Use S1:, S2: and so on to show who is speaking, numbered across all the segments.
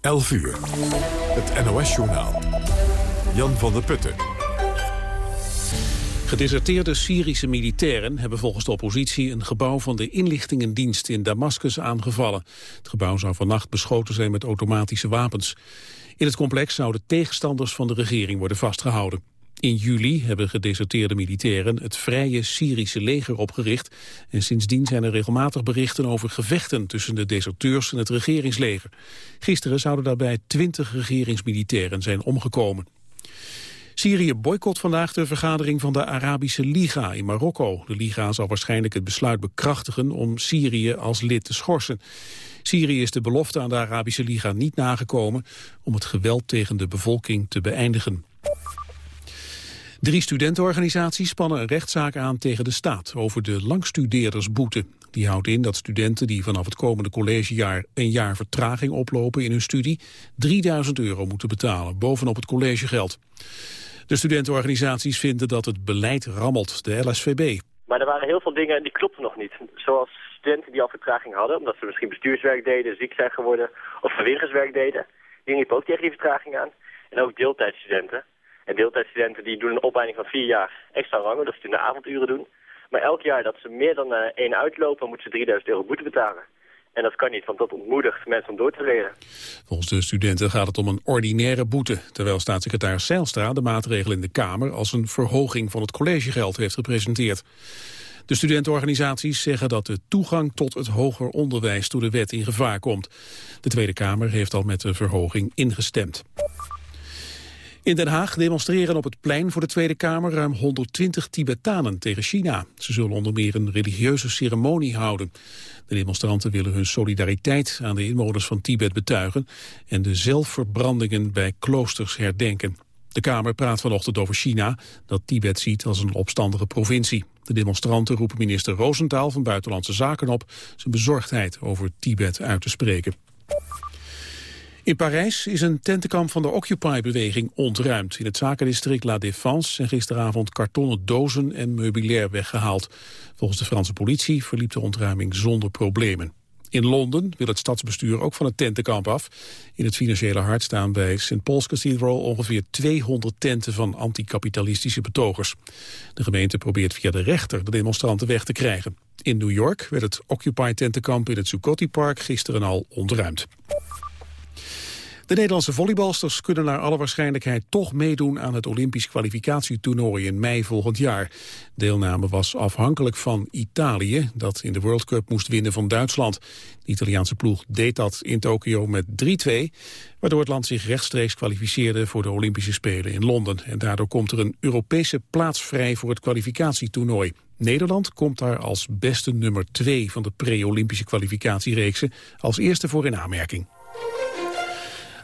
S1: 11 uur. Het NOS-journaal. Jan van der Putten.
S2: Gedeserteerde Syrische militairen hebben volgens de oppositie een gebouw van de inlichtingendienst in Damascus aangevallen. Het gebouw zou vannacht beschoten zijn met automatische wapens. In het complex zouden tegenstanders van de regering worden vastgehouden. In juli hebben gedeserteerde militairen het Vrije Syrische leger opgericht. En sindsdien zijn er regelmatig berichten over gevechten tussen de deserteurs en het regeringsleger. Gisteren zouden daarbij twintig regeringsmilitairen zijn omgekomen. Syrië boycott vandaag de vergadering van de Arabische Liga in Marokko. De Liga zal waarschijnlijk het besluit bekrachtigen om Syrië als lid te schorsen. Syrië is de belofte aan de Arabische Liga niet nagekomen om het geweld tegen de bevolking te beëindigen. Drie studentenorganisaties spannen een rechtszaak aan tegen de staat over de langstudeerdersboete. Die houdt in dat studenten die vanaf het komende collegejaar een jaar vertraging oplopen in hun studie 3000 euro moeten betalen, bovenop het collegegeld. De studentenorganisaties vinden dat het beleid rammelt, de LSVB.
S3: Maar er waren heel veel dingen die klopten nog niet. Zoals studenten die al vertraging hadden, omdat ze misschien bestuurswerk deden, ziek zijn geworden of vrijwilligerswerk deden. Die liepen ook tegen die vertraging aan. En ook deeltijdstudenten. En deeltijdstudenten die doen een opleiding van vier jaar extra rangen, dat ze in de avonduren doen. Maar elk jaar dat ze meer dan uh, één uitlopen, moeten ze 3000 euro boete betalen. En dat kan niet, want dat ontmoedigt mensen om door te leren.
S2: Volgens de studenten gaat het om een ordinaire boete... terwijl staatssecretaris Zijlstra de maatregel in de Kamer... als een verhoging van het collegegeld heeft gepresenteerd. De studentenorganisaties zeggen dat de toegang tot het hoger onderwijs... door de wet in gevaar komt. De Tweede Kamer heeft al met de verhoging ingestemd. In Den Haag demonstreren op het plein voor de Tweede Kamer ruim 120 Tibetanen tegen China. Ze zullen onder meer een religieuze ceremonie houden. De demonstranten willen hun solidariteit aan de inwoners van Tibet betuigen en de zelfverbrandingen bij kloosters herdenken. De Kamer praat vanochtend over China, dat Tibet ziet als een opstandige provincie. De demonstranten roepen minister Roosentaal van Buitenlandse Zaken op zijn bezorgdheid over Tibet uit te spreken. In Parijs is een tentenkamp van de Occupy-beweging ontruimd. In het zakendistrict La Défense zijn gisteravond kartonnen dozen en meubilair weggehaald. Volgens de Franse politie verliep de ontruiming zonder problemen. In Londen wil het stadsbestuur ook van het tentenkamp af. In het financiële hart staan bij St. Paul's Cathedral ongeveer 200 tenten van anticapitalistische betogers. De gemeente probeert via de rechter de demonstranten weg te krijgen. In New York werd het Occupy-tentenkamp in het Zuccotti Park gisteren al ontruimd. De Nederlandse volleybalsters kunnen naar alle waarschijnlijkheid toch meedoen aan het Olympisch kwalificatietoernooi in mei volgend jaar. Deelname was afhankelijk van Italië, dat in de World Cup moest winnen van Duitsland. De Italiaanse ploeg deed dat in Tokio met 3-2, waardoor het land zich rechtstreeks kwalificeerde voor de Olympische Spelen in Londen. En daardoor komt er een Europese plaats vrij voor het kwalificatietoernooi. Nederland komt daar als beste nummer 2 van de pre-Olympische kwalificatiereeksen als eerste voor in aanmerking.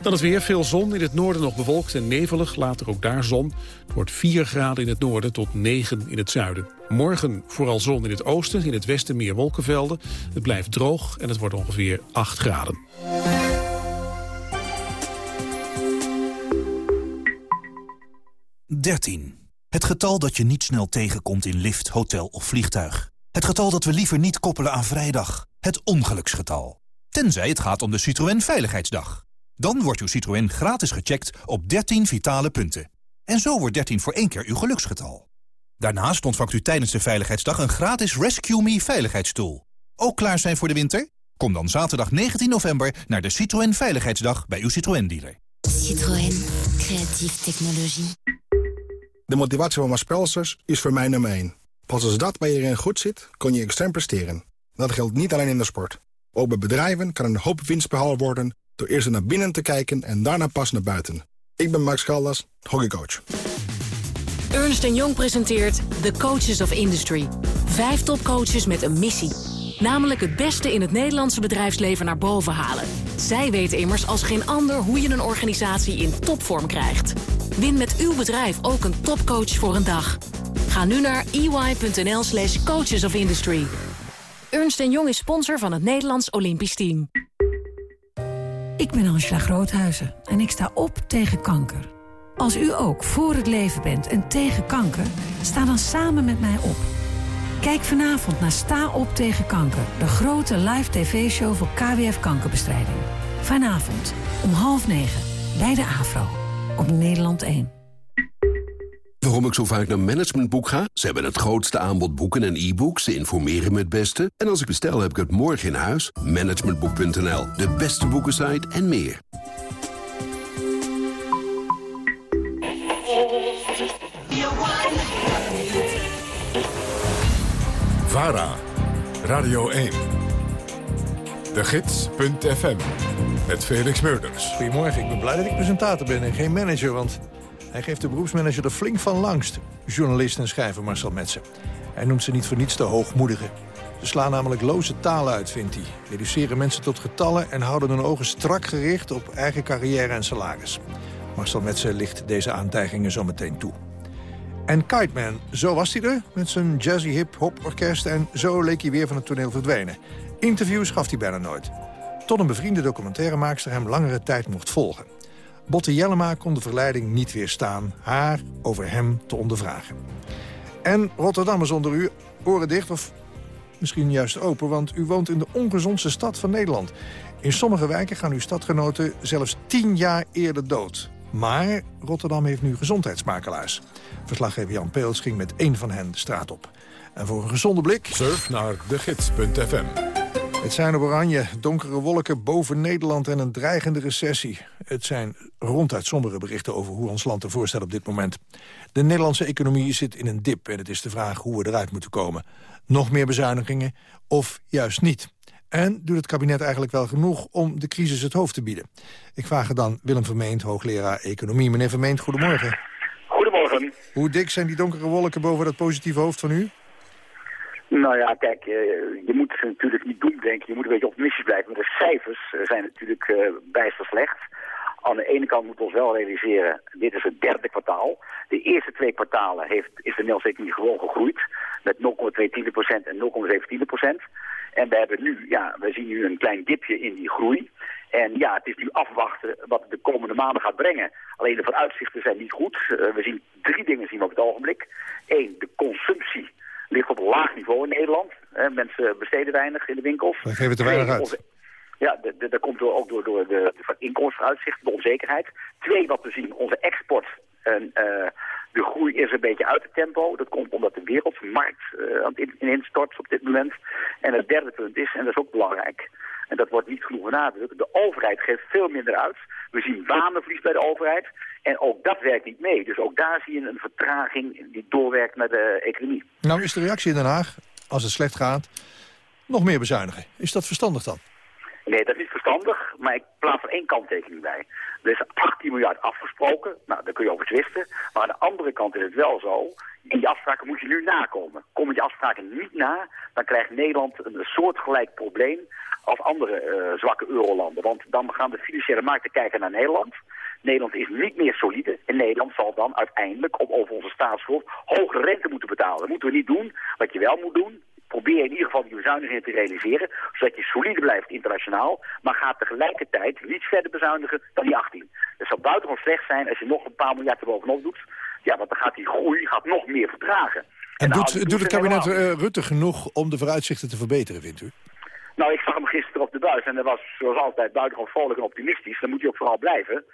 S2: Dan is weer veel zon, in het noorden nog bewolkt en nevelig, later ook daar zon. Het wordt 4 graden in het noorden tot 9 in het zuiden. Morgen vooral zon in het oosten, in het westen meer wolkenvelden. Het blijft droog en het wordt ongeveer 8 graden.
S4: Dertien. Het getal dat je niet snel tegenkomt in lift, hotel of vliegtuig. Het getal dat we liever niet koppelen aan vrijdag. Het ongeluksgetal. Tenzij het gaat om de Citroën Veiligheidsdag. Dan wordt uw Citroën gratis gecheckt op 13 vitale punten. En zo wordt 13 voor één keer uw geluksgetal. Daarnaast ontvangt u tijdens de Veiligheidsdag een gratis Rescue Me veiligheidsstoel. Ook klaar zijn voor de winter? Kom dan zaterdag 19 november naar de Citroën Veiligheidsdag bij uw Citroën-dealer.
S5: Citroën. Creatieve technologie.
S6: De motivatie van Maspelsers is voor mij nummer 1. Pas als dat bij iedereen goed zit, kun je extern presteren. Dat geldt niet alleen in de sport. Ook bij bedrijven kan een hoop winst behaald worden door eerst naar binnen te kijken en daarna pas naar buiten. Ik ben Max Caldas, hockeycoach.
S7: Ernst Jong presenteert The Coaches of Industry. Vijf topcoaches met een missie. Namelijk het beste in het Nederlandse bedrijfsleven naar boven halen. Zij weten immers als geen ander hoe je een organisatie in topvorm krijgt. Win met uw bedrijf ook een topcoach voor een dag. Ga nu naar ey.nl slash coaches of industry. Ernst Jong is sponsor van het Nederlands Olympisch Team.
S8: Ik ben Angela Groothuizen en ik sta op tegen kanker. Als u ook voor het leven bent en tegen kanker, sta dan samen met mij op. Kijk vanavond naar Sta op tegen kanker, de grote live tv-show voor KWF kankerbestrijding. Vanavond om half negen bij de AVRO op Nederland 1.
S9: Waarom ik zo vaak naar Managementboek ga? Ze hebben het grootste aanbod boeken en e-books. Ze informeren me het beste. En als ik bestel, heb ik het morgen in huis. Managementboek.nl, de beste boekensite en meer.
S1: VARA, Radio 1. De Gids.fm, met Felix Meurders.
S10: Goedemorgen, ik ben blij dat ik presentator ben en geen manager, want hij geeft de beroepsmanager er flink van langst. Journalist en schrijver Marcel Metsen. Hij noemt ze niet voor niets de hoogmoedige. Ze slaan namelijk loze taal uit, vindt hij. Reduceren mensen tot getallen en houden hun ogen strak gericht op eigen carrière en salaris. Marcel Metsen licht deze aantijgingen zo meteen toe. En Kiteman, zo was hij er, met zijn jazzy hip-hop orkest... en zo leek hij weer van het toneel verdwenen. Interviews gaf hij bijna nooit. Tot een bevriende documentairemaakster hem langere tijd mocht volgen. Botte Jellema kon de verleiding niet weerstaan haar over hem te ondervragen. En Rotterdammers onder u, oren dicht of misschien juist open... want u woont in de ongezondste stad van Nederland. In sommige wijken gaan uw stadgenoten zelfs tien jaar eerder dood. Maar Rotterdam heeft nu gezondheidsmakelaars. Verslaggever Jan Peels ging met één van hen de straat op. En voor een gezonde blik...
S1: Surf naar degids.fm.
S10: Het zijn op oranje, donkere wolken boven Nederland en een dreigende recessie. Het zijn ronduit sombere berichten over hoe ons land ervoor staat op dit moment. De Nederlandse economie zit in een dip en het is de vraag hoe we eruit moeten komen. Nog meer bezuinigingen of juist niet? En doet het kabinet eigenlijk wel genoeg om de crisis het hoofd te bieden? Ik vraag het dan Willem Vermeend, hoogleraar economie. Meneer Vermeend, goedemorgen.
S11: Goedemorgen.
S10: Hoe dik zijn die donkere wolken boven dat positieve hoofd van u?
S11: Nou ja, kijk, eh, je moet natuurlijk niet doen denken. Je moet een beetje optimistisch blijven. Maar de cijfers eh, zijn natuurlijk uh, bijster slecht. Aan de ene kant moeten we ons wel realiseren, dit is het derde kwartaal. De eerste twee kwartalen heeft, is de Nederlandse economie gewoon gegroeid. Met 0,22% en 0,17%. En we hebben nu, ja, we zien nu een klein dipje in die groei. En ja, het is nu afwachten wat de komende maanden gaat brengen. Alleen de vooruitzichten zijn niet goed. we zien drie dingen zien we op het ogenblik. Eén, de consumptie ligt op een laag niveau in Nederland. mensen besteden weinig in de winkels.
S10: We geven te weinig uit.
S11: Ja, dat komt door, ook door, door de, de inkomstenvooruitzichten, de onzekerheid. Twee, wat we zien, onze export en uh, de groei is een beetje uit het tempo. Dat komt omdat de wereldmarkt uh, aan het instort op dit moment. En het derde punt is, en dat is ook belangrijk, en dat wordt niet genoeg benadrukt, de overheid geeft veel minder uit. We zien banenverlies bij de overheid. En ook dat werkt niet mee. Dus ook daar zie je een vertraging die doorwerkt naar de economie.
S10: Nou is de reactie in Den Haag, als het slecht gaat, nog meer bezuinigen. Is dat verstandig dan?
S11: Nee, dat is niet verstandig, maar ik plaats er één kanttekening bij. Er is 18 miljard afgesproken, nou, daar kun je over twisten. Maar aan de andere kant is het wel zo, die afspraken moet je nu nakomen. Kom je die afspraken niet na, dan krijgt Nederland een soortgelijk probleem als andere uh, zwakke eurolanden. Want dan gaan de financiële markten kijken naar Nederland. Nederland is niet meer solide en Nederland zal dan uiteindelijk op over onze staatsschuld hogere rente moeten betalen. Dat moeten we niet doen. Wat je wel moet doen, probeer in ieder geval die bezuinigingen te realiseren, zodat je solide blijft internationaal, maar gaat tegelijkertijd niet verder bezuinigen dan die 18. Het zou buitengewoon slecht zijn als je nog een paar miljard erbovenop doet, ja, want dan gaat die groei gaat nog meer vertragen.
S10: En, doet, doet het kabinet uh, Rutte genoeg om de vooruitzichten te verbeteren, vindt u?
S11: Nou, ik zag hem gisteren op de buis en dat was zoals altijd buitengewoon vrolijk en optimistisch. Dan moet hij ook vooral blijven.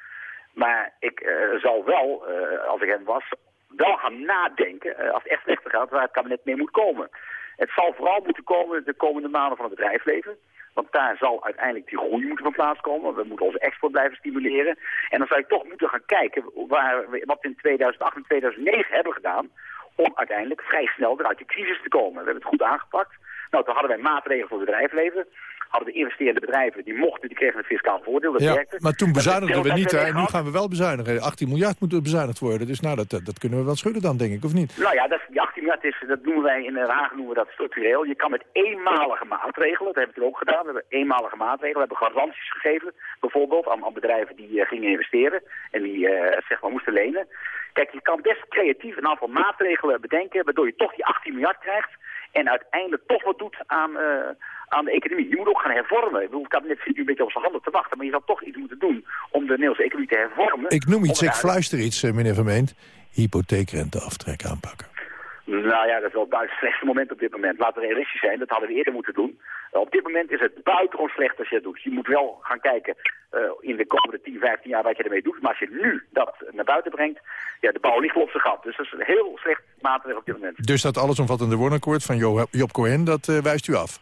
S11: Maar ik uh, zal wel, uh, als ik hem was, wel gaan nadenken, als het echt slechter gaat, waar het kabinet mee moet komen. Het zal vooral moeten komen de komende maanden van het bedrijfsleven. Want daar zal uiteindelijk die groei moeten van plaats komen. We moeten onze export blijven stimuleren. En dan zou je toch moeten gaan kijken waar we, wat we in 2008 en 2009 hebben gedaan... om uiteindelijk vrij snel eruit de crisis te komen. We hebben het goed aangepakt. Nou, toen hadden wij maatregelen voor het bedrijfsleven hadden de investerende bedrijven, die mochten, die kregen een fiscaal voordeel. Dat
S10: ja,
S11: werkte.
S10: Maar toen bezuinigden we niet, hè? nu gaan we wel bezuinigen. 18 miljard moet bezuinigd worden, dus nou, dat, dat kunnen we wel schudden dan, denk ik, of niet?
S11: Nou ja, dat, die 18 miljard, is, dat noemen wij in Den Haag noemen we dat structureel. Je kan met eenmalige maatregelen, dat hebben we ook gedaan, we hebben eenmalige maatregelen, we hebben garanties gegeven, bijvoorbeeld aan, aan bedrijven die uh, gingen investeren en die uh, zeg maar moesten lenen. Kijk, je kan best creatief een aantal maatregelen bedenken, waardoor je toch die 18 miljard krijgt en uiteindelijk toch wat doet aan, uh, aan de economie. Je moet ook gaan hervormen. Ik bedoel, het kabinet zit nu een beetje op zijn handen te wachten, maar je zal toch iets moeten doen om de Nederlandse economie te hervormen.
S10: Ik noem iets, ik fluister iets, meneer Vermeend. Hypotheekrenteaftrek aanpakken.
S11: Nou ja, dat is wel het slechtste moment op dit moment. Laten we realistisch zijn, dat hadden we eerder moeten doen. op dit moment is het buitengewoon slecht als je dat doet. Je moet wel gaan kijken uh, in de komende 10, 15 jaar wat je ermee doet. Maar als je nu dat naar buiten brengt, ja, de bouw ligt op zijn gat. Dus dat is een heel slecht maatregel op dit moment.
S10: Dus dat allesomvattende woonakkoord van Job Cohen, dat uh, wijst u af?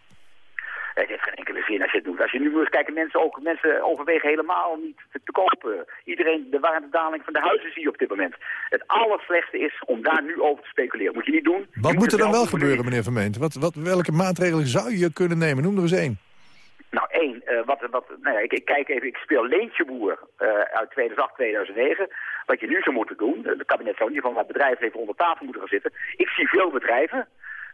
S11: Het heeft geen enkele zin als je het doet. Als je nu eens kijken, mensen, ook, mensen overwegen helemaal niet te, te kopen. Iedereen, de waardedaling van de huizen zie je op dit moment. Het allerslechtste is om daar nu over te speculeren. Moet je niet doen.
S10: Wat moet er dan wel gebeuren, meneer Vermeent? Wat, wat, welke maatregelen zou je kunnen nemen? Noem er eens één.
S11: Nou, één, uh, wat, wat, nou ja, ik, ik, kijk even, ik speel Leentjeboer uh, uit 2008, 2009. Wat je nu zou moeten doen, het kabinet zou in ieder geval wat bedrijven even onder tafel moeten gaan zitten. Ik zie veel bedrijven,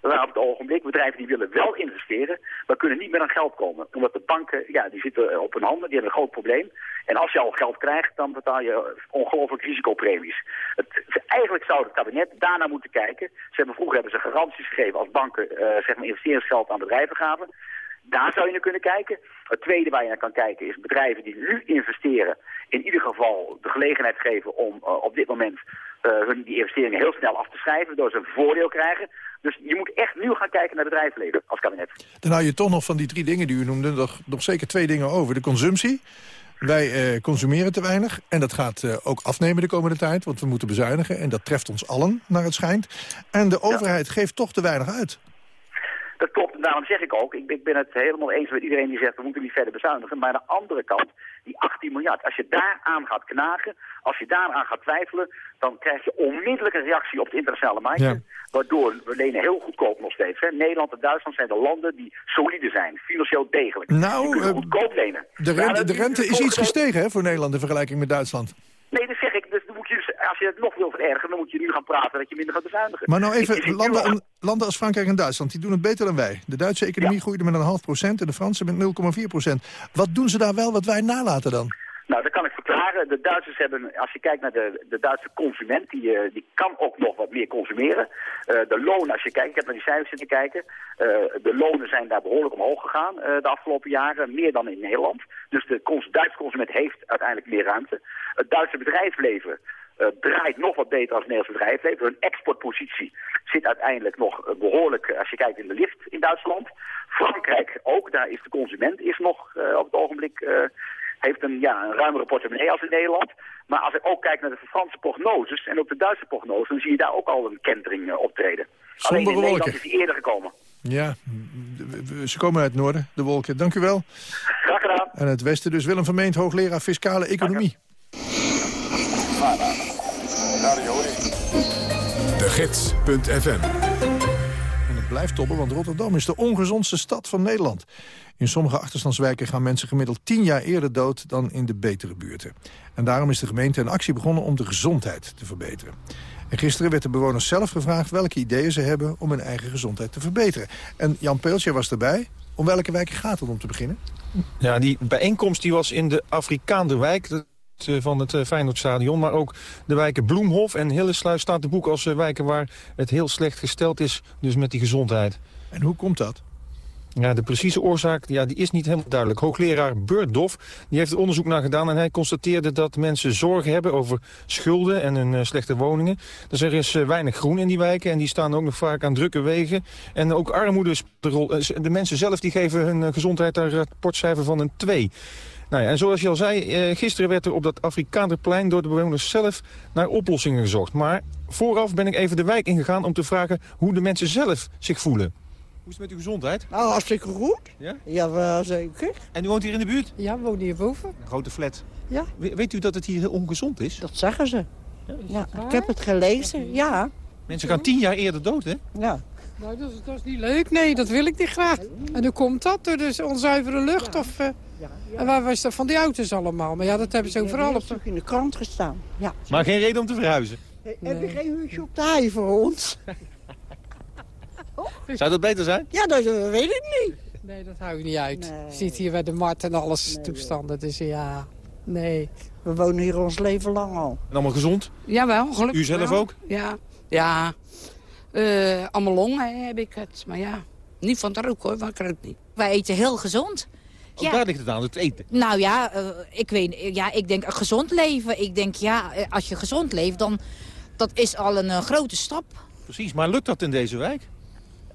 S11: waar op het ogenblik bedrijven die willen wel investeren, maar kunnen niet meer aan geld komen. Omdat de banken, ja, die zitten op hun handen, die hebben een groot probleem. En als je al geld krijgt, dan betaal je ongelooflijk risicopremies. Het, eigenlijk zou het kabinet daarna moeten kijken. Ze hebben, vroeger hebben ze garanties gegeven als banken uh, zeg maar investeringsgeld aan bedrijven gaven. Daar zou je naar kunnen kijken. Het tweede waar je naar kan kijken is bedrijven die nu investeren... in ieder geval de gelegenheid geven om uh, op dit moment uh, hun die investeringen heel snel af te schrijven... waardoor ze een voordeel krijgen. Dus je moet echt nu gaan kijken naar het bedrijfsleven als kabinet.
S10: Dan hou je toch nog van die drie dingen die u noemde... nog, nog zeker twee dingen over. De consumptie. Wij uh, consumeren te weinig en dat gaat uh, ook afnemen de komende tijd... want we moeten bezuinigen en dat treft ons allen, naar het schijnt. En de overheid ja. geeft toch te weinig uit.
S11: Dat klopt, en daarom zeg ik ook, ik, ik, ben het helemaal eens met iedereen die zegt we moeten niet verder bezuinigen. Maar aan de andere kant, die 18 miljard, als je daaraan gaat knagen, als je daaraan gaat twijfelen, dan krijg je onmiddellijk een reactie op de internationale markten. Ja. Waardoor we lenen heel goedkoop nog steeds. Hè. Nederland en Duitsland zijn de landen die solide zijn, financieel degelijk.
S10: Nou,
S11: uh, goedkoop lenen.
S10: De rente, de rente is iets gestegen hè, voor Nederland in vergelijking met Duitsland.
S11: Nee, dat zeg ik. Dus dan moet je dus, als je het nog wil verergeren, dan moet je nu gaan praten dat je minder gaat bezuinigen.
S10: Maar nou even, landen, landen als Frankrijk en Duitsland, die doen het beter dan wij. De Duitse economie ja. groeide met een half procent en de Franse met 0,4 procent. Wat doen ze daar wel wat wij nalaten dan?
S11: Nou, dat kan ik verklaren. De Duitsers hebben, als je kijkt naar de, de Duitse consument, die, uh, die kan ook nog wat meer consumeren. Uh, de lonen, als je kijkt, ik heb naar die cijfers zitten kijken, uh, de lonen zijn daar behoorlijk omhoog gegaan de afgelopen jaren, meer dan in Nederland. Dus de cons Duitse consument heeft uiteindelijk meer ruimte. Het Duitse bedrijfsleven uh, draait nog wat beter als het Nederlands bedrijfsleven. Hun exportpositie zit uiteindelijk nog uh, behoorlijk, uh, als je kijkt in de lift in Duitsland. Frankrijk ook, daar is de consument is nog op het ogenblik, heeft een, ja, een ruimere portemonnee als in Nederland. Maar als ik ook kijk naar de Franse prognoses en ook de Duitse prognoses, dan zie je daar ook al een kentering optreden.
S10: Sombere
S11: Alleen in
S10: wolken.
S11: Nederland is die eerder gekomen.
S10: Ja, ze komen uit het noorden, de wolken. Dank u wel.
S11: Graag gedaan.
S10: En het westen dus Willem Vermeend, hoogleraar Fiscale Economie.
S1: Gids.fm
S10: En het blijft toppen, want Rotterdam is de ongezondste stad van Nederland. In sommige achterstandswijken gaan mensen gemiddeld 10 jaar eerder dood dan in de betere buurten. En daarom is de gemeente een actie begonnen om de gezondheid te verbeteren. En gisteren werd de bewoners zelf gevraagd welke ideeën ze hebben om hun eigen gezondheid te verbeteren. En Jan Peeltje was erbij. Om welke wijken gaat het om te beginnen?
S12: Ja, die bijeenkomst die was in de Afrikaanderwijk van het Feyenoordstadion. Maar ook de wijken Bloemhof en Hillesluis staat de boek als wijken waar het heel slecht gesteld is. Dus met die gezondheid.
S10: En hoe komt dat?
S12: Ja, de precieze oorzaak ja, die is niet helemaal duidelijk. Hoogleraar Beurtdoff die heeft er onderzoek naar gedaan... en hij constateerde dat mensen zorgen hebben over schulden en hun uh, slechte woningen. Dus er is uh, weinig groen in die wijken en die staan ook nog vaak aan drukke wegen. En ook armoede de rol. De mensen zelf die geven hun gezondheid een rapportcijfer van een 2. Nou ja, en zoals je al zei, gisteren werd er op dat Afrikaanderplein... door de bewoners zelf naar oplossingen gezocht. Maar vooraf ben ik even de wijk ingegaan om te vragen... hoe de mensen zelf zich voelen. Hoe is het met uw gezondheid?
S13: Nou, hartstikke goed.
S12: Ja?
S13: Ja, wel zeker.
S12: En u woont hier in de buurt?
S13: Ja, we wonen hierboven.
S12: Een grote flat.
S13: Ja.
S12: We, weet u dat het hier heel ongezond is?
S13: Dat zeggen ze. Ja, ja ik heb het gelezen, ja.
S12: Mensen gaan tien jaar eerder dood, hè?
S13: Ja.
S14: Nou, dat is, dat is niet leuk. Nee, dat wil ik niet graag. En hoe komt dat? Door de onzuivere lucht?
S13: Ja.
S14: Of, uh... En waar was dat van die auto's allemaal? Maar ja, dat hebben ze overal op.
S13: in de krant gestaan. Ja.
S12: Maar geen reden om te verhuizen?
S13: Nee. Heb je geen huisje op de hei voor ons?
S12: Zou dat beter zijn?
S13: Ja, dat weet ik niet.
S14: Nee, dat hou ik niet uit. Nee. Je ziet hier bij de markt en alles nee, toestanden. Dus ja, nee.
S13: We wonen hier ons leven lang al.
S12: En allemaal gezond?
S14: Jawel, gelukkig
S12: U zelf
S14: wel.
S12: ook?
S14: Ja, ja. Uh, allemaal longen heb ik het. Maar ja, niet van het rook hoor, want ik rook niet.
S15: Wij eten heel gezond.
S12: Ook ja. daar ligt het aan, het eten.
S15: Nou ja, uh, ik weet, ja, ik denk een gezond leven. Ik denk ja, als je gezond leeft, dan dat is al een uh, grote stap.
S12: Precies, maar lukt dat in deze wijk?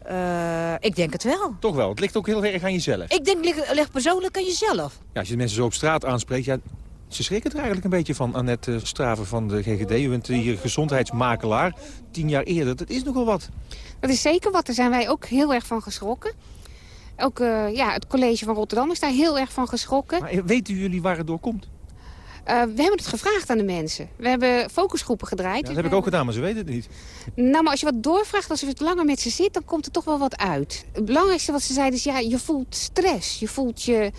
S15: Eh, ik denk het wel.
S12: Toch wel, het ligt ook heel erg aan jezelf.
S15: Ik denk, ligt, ligt persoonlijk aan jezelf.
S12: Ja, als je de mensen zo op straat aanspreekt... Ja, ze schrikken er eigenlijk een beetje van, Annette Straven van de GGD. U bent hier gezondheidsmakelaar. Tien jaar eerder, dat is nogal wat.
S16: Dat is zeker wat, daar zijn wij ook heel erg van geschrokken. Ook eh, ja, het college van Rotterdam is daar heel erg van geschrokken.
S12: Maar weten jullie waar het door komt?
S16: Uh, we hebben het gevraagd aan de mensen. We hebben focusgroepen gedraaid.
S12: Ja, dat heb ik ook gedaan, maar ze weten het niet.
S16: Nou, maar als je wat doorvraagt, als je wat langer met ze zit... dan komt er toch wel wat uit. Het belangrijkste wat ze zeiden is, ja, je voelt stress. Je voelt je...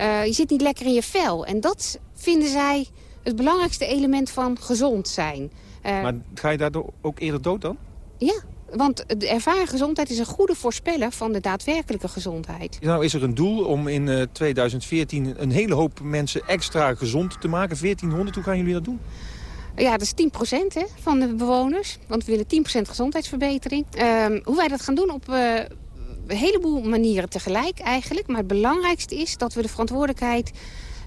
S16: Uh, je zit niet lekker in je vel. En dat vinden zij het belangrijkste element van gezond zijn.
S12: Uh, maar ga je daardoor ook eerder dood dan?
S16: Ja, want de ervaren gezondheid is een goede voorspeller van de daadwerkelijke gezondheid.
S12: Nou is er een doel om in uh, 2014 een hele hoop mensen extra gezond te maken. 1400, hoe gaan jullie dat doen?
S16: Ja, dat is 10% hè, van de bewoners. Want we willen 10% gezondheidsverbetering. Uh, hoe wij dat gaan doen op uh, een heleboel manieren tegelijk eigenlijk. Maar het belangrijkste is dat we de verantwoordelijkheid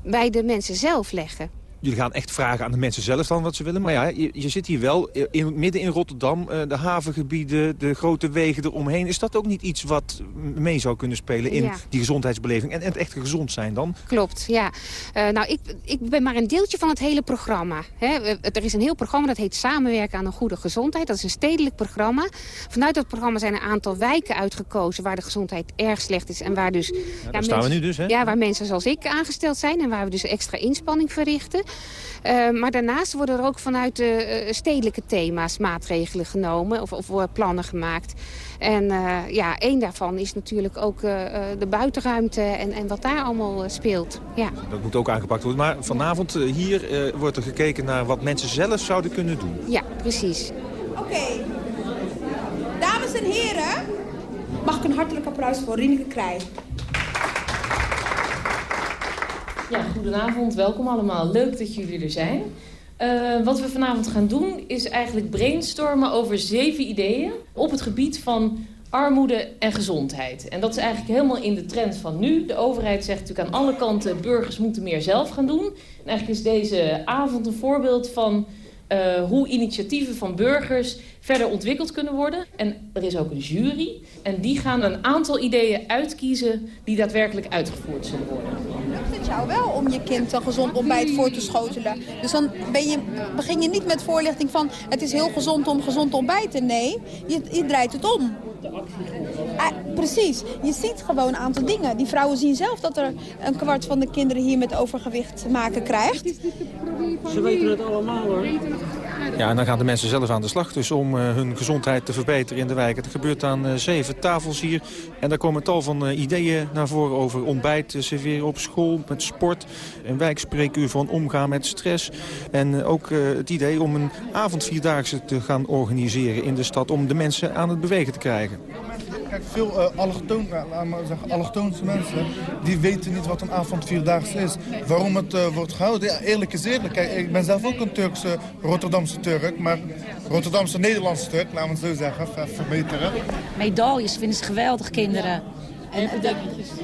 S16: bij de mensen zelf leggen.
S12: Jullie gaan echt vragen aan de mensen zelf dan wat ze willen. Maar ja, je, je zit hier wel in, midden in Rotterdam. Uh, de havengebieden, de grote wegen eromheen. Is dat ook niet iets wat mee zou kunnen spelen in
S16: Ja.
S12: die gezondheidsbeleving? En, en het echt gezond zijn dan?
S16: Klopt, ja. Uh, nou, ik, ik ben maar een deeltje van het hele programma. Hè. Er is een heel programma dat heet Samenwerken aan een goede gezondheid. Dat is een stedelijk programma. Vanuit dat programma zijn een aantal wijken uitgekozen... waar de gezondheid erg slecht is. En waar dus... Ja,
S12: daar staan we nu dus, hè?
S16: Ja, waar mensen zoals ik aangesteld zijn. En waar we dus extra inspanning verrichten. Uh, maar daarnaast worden er ook vanuit de uh, stedelijke thema's maatregelen genomen of, of uh, plannen gemaakt. En ja, één daarvan is natuurlijk ook de buitenruimte en, en wat daar allemaal speelt. Ja.
S12: Dat moet ook aangepakt worden. Maar vanavond hier wordt er gekeken naar wat mensen zelf zouden kunnen doen.
S16: Ja, precies.
S17: Oké. Okay. Dames en heren, mag ik een hartelijk applaus voor Rieneke Krij.
S18: Ja, goedenavond. Welkom allemaal. Leuk dat jullie er zijn. Uh, wat we vanavond gaan doen is eigenlijk brainstormen over zeven ideeën... op het gebied van armoede en gezondheid. En dat is eigenlijk helemaal in de trend van nu. De overheid zegt natuurlijk aan alle kanten... burgers moeten meer zelf gaan doen. En eigenlijk is deze avond een voorbeeld van... Uh, hoe initiatieven van burgers verder ontwikkeld kunnen worden. En er is ook een jury. En die gaan een aantal ideeën uitkiezen die daadwerkelijk uitgevoerd zullen worden.
S17: Jou wel om je kind een gezond ontbijt voor te schotelen? Dus dan ben je, begin je niet met voorlichting van... het is heel gezond om gezond te ontbijten. Nee, je, je draait het om. Ah, precies. Je ziet gewoon een aantal dingen. Die vrouwen zien zelf dat er een kwart van de kinderen hier met overgewicht te maken krijgt.
S19: Ze weten het allemaal hoor.
S12: Ja, en dan gaan de mensen zelf aan de slag dus om uh, hun gezondheid te verbeteren in de wijk. Het gebeurt aan uh, zeven tafels hier. En daar komen tal van uh, ideeën naar voren over ontbijt serveren op school, met sport. Een wijkspreekuur van omgaan met stress. En ook het idee om een avondvierdaagse te gaan organiseren in de stad... om de mensen aan het bewegen te krijgen.
S20: Kijk, veel uh, allochtoon, laat maar zeggen, allochtoonse mensen, die weten niet wat een avond vierdaagse is. Waarom het uh, wordt gehouden? Ja, eerlijk is eerlijk. Kijk, ik ben zelf ook een Turkse, Rotterdamse Turk, maar Rotterdamse Nederlandse Turk, laten we het zo zeggen, verbeteren.
S21: Medailles vinden ze geweldig, kinderen. En, de,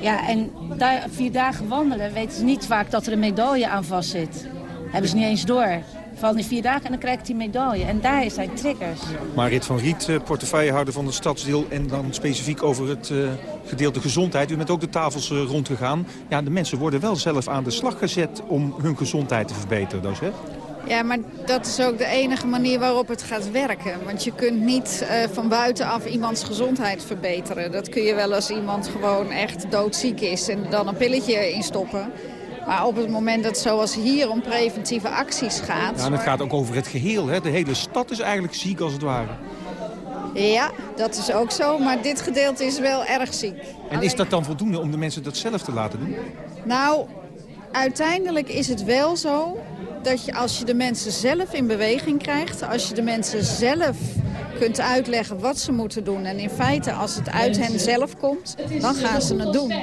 S21: ja, en daar vier dagen wandelen weten ze niet vaak dat er een medaille aan vast zit. Hebben ze niet eens door van die vier dagen en dan krijgt hij medaille. En daar zijn triggers.
S12: Marit van Riet, eh, portefeuillehouder van het stadsdeel... en dan specifiek over het uh, gedeelte gezondheid. U bent ook de tafels uh, rondgegaan. Ja, de mensen worden wel zelf aan de slag gezet om hun gezondheid te verbeteren. Dus, hè?
S22: Ja, maar dat is ook de enige manier waarop het gaat werken. Want je kunt niet uh, van buitenaf iemands gezondheid verbeteren. Dat kun je wel als iemand gewoon echt doodziek is en dan een pilletje instoppen. Maar op het moment dat het zoals hier om preventieve acties gaat...
S12: Ja, en het gaat ook over het geheel. Hè? De hele stad is eigenlijk ziek als het ware.
S22: Ja, dat is ook zo. Maar dit gedeelte is wel erg ziek.
S12: En Alleen... is dat dan voldoende om de mensen dat zelf te laten doen?
S22: Nou, uiteindelijk is het wel zo dat je als je de mensen zelf in beweging krijgt... als je de mensen zelf kunt uitleggen wat ze moeten doen... en in feite, als het uit hen zelf komt, dan gaan ze het doen.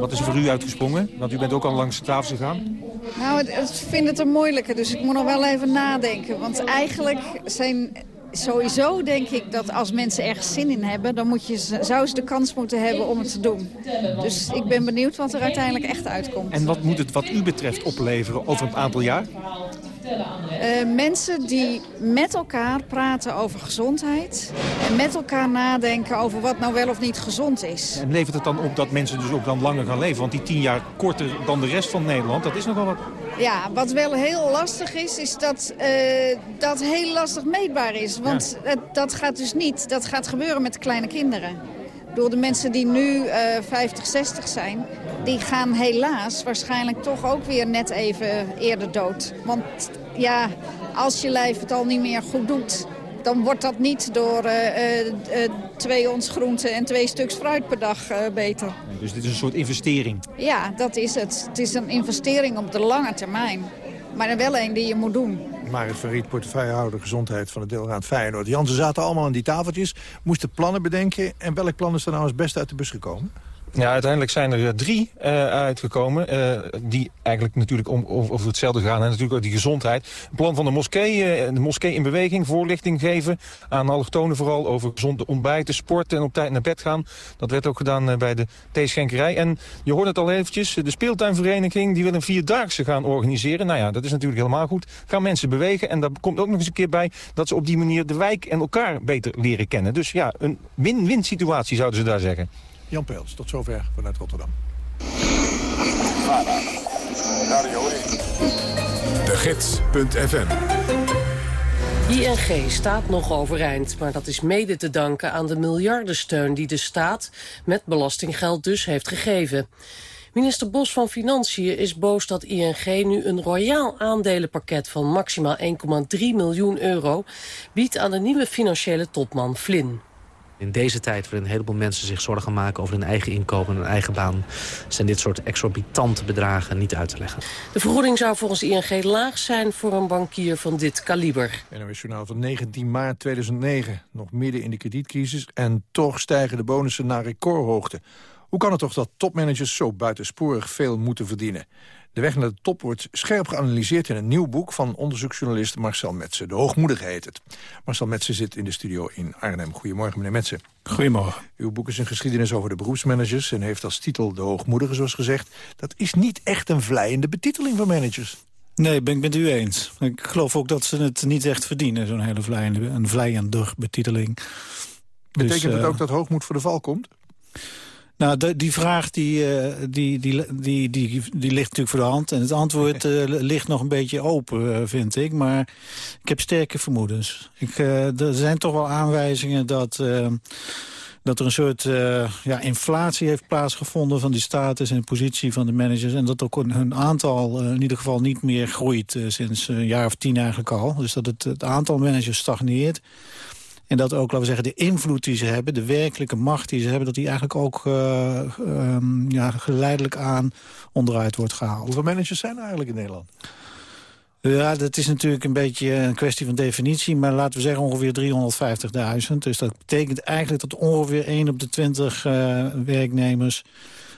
S12: Wat is voor u uitgesprongen? Want u bent ook al langs de tafel gegaan.
S22: Nou, ik vind het een moeilijke, dus ik moet nog wel even nadenken. Want eigenlijk zijn sowieso denk ik dat als mensen ergens zin in hebben... dan moet je, zou ze de kans moeten hebben om het te doen. Dus ik ben benieuwd wat er uiteindelijk echt uitkomt.
S12: En wat moet het wat u betreft opleveren over een aantal jaar?
S18: Vertellen, André?
S22: Eh, mensen die met elkaar praten over gezondheid. En met elkaar nadenken over wat nou wel of niet gezond is.
S12: En levert het dan op dat mensen dus ook dan langer gaan leven? Want die tien jaar korter dan de rest van Nederland, dat is nogal wat.
S22: Ja, wat wel heel lastig is, is dat eh, dat heel lastig meetbaar is. Want dat gaat dus niet, dat gaat gebeuren met kleine kinderen. Door de mensen die nu eh 50, 60 zijn, die gaan helaas waarschijnlijk toch ook weer net even eerder dood. Want ja, als je lijf het al niet meer goed doet, dan wordt dat niet door eh, eh, eh, twee ons groente en twee stuks fruit per dag eh, beter.
S12: Dus dit is een soort investering.
S22: Ja, dat is het. Het is een investering op de lange termijn. Maar wel een die je moet doen.
S10: Marit Verriet, portefeuillehouder gezondheid van de deelraad Feyenoord. Jan, ze zaten allemaal aan die tafeltjes, moesten plannen bedenken. En welk plan is er nou als beste uit de bus gekomen?
S12: Ja, uiteindelijk zijn er eh, drie eh, uitgekomen. eh, die eigenlijk natuurlijk om, over, hetzelfde gaan. En natuurlijk ook die gezondheid. Een plan van de moskee. de moskee in beweging. Voorlichting geven aan allochtonen vooral. Over gezonde ontbijten, sporten en op tijd naar bed gaan. Dat werd ook gedaan bij de theeschenkerij. En je hoort het al eventjes. De speeltuinvereniging die wil een vierdaagse gaan organiseren. Nou ja, dat is natuurlijk helemaal goed. Gaan mensen bewegen. En daar komt ook nog eens een keer bij dat ze op die manier de wijk en elkaar beter leren kennen. Dus ja, een win-win situatie zouden ze daar zeggen.
S10: Jan Peels, tot zover vanuit Rotterdam.
S1: De Gids.fm
S23: ING staat nog overeind, maar dat is mede te danken aan de miljardensteun die de staat met belastinggeld dus heeft gegeven. Minister Bos van Financiën is boos dat ING nu een royaal aandelenpakket van maximaal 1,3 miljoen euro biedt aan de nieuwe financiële topman Flynn.
S24: In deze tijd waarin een heleboel mensen zich zorgen maken over hun eigen inkomen en hun eigen baan... zijn dit soort exorbitante bedragen niet uit te leggen.
S23: De vergoeding zou volgens ING laag zijn voor een bankier van dit kaliber.
S10: NOS Journaal van 19 maart 2009. Nog midden in de kredietcrisis en toch stijgen de bonussen naar recordhoogte. Hoe kan het toch dat topmanagers zo buitensporig veel moeten verdienen? De weg naar de top wordt scherp geanalyseerd in een nieuw boek... van onderzoeksjournalist Marcel Metsen. De Hoogmoedige heet het. Marcel Metsen zit in de studio in Arnhem. Goedemorgen, meneer Metsen.
S4: Goedemorgen.
S10: Uw boek is een geschiedenis over de beroepsmanagers... en heeft als titel De Hoogmoedige, zoals gezegd. Dat is niet echt een vlijende betiteling van managers.
S25: Nee, ben ik met u eens. Ik geloof ook dat ze het niet echt verdienen, zo'n hele vlijende, een vlijender betiteling.
S10: Betekent
S25: Dus,
S10: het
S25: eh,
S10: ook dat hoogmoed voor de val komt?
S25: Nou, de- die vraag die, eh, die, die, die, die, die ligt natuurlijk voor de hand. En het antwoord eh, ligt nog een beetje open, eh, vind ik. Maar ik heb sterke vermoedens. Ik, er zijn toch wel aanwijzingen dat... dat er een soort ja, inflatie heeft plaatsgevonden van die status en positie van de managers. En dat ook hun- aantal in ieder geval niet meer groeit sinds een jaar of tien eigenlijk al. Dus dat het, het aantal managers stagneert. En dat ook, laten we zeggen, de invloed die ze hebben, de werkelijke macht die ze hebben, dat die eigenlijk ook eh, ehm, ja, geleidelijk aan onderuit wordt gehaald.
S10: Hoeveel managers zijn er eigenlijk in Nederland?
S25: Ja, dat is natuurlijk een beetje een kwestie van definitie. Maar laten we zeggen ongeveer 350.000. Dus dat betekent eigenlijk dat ongeveer 1 op de 20 eh, werknemers...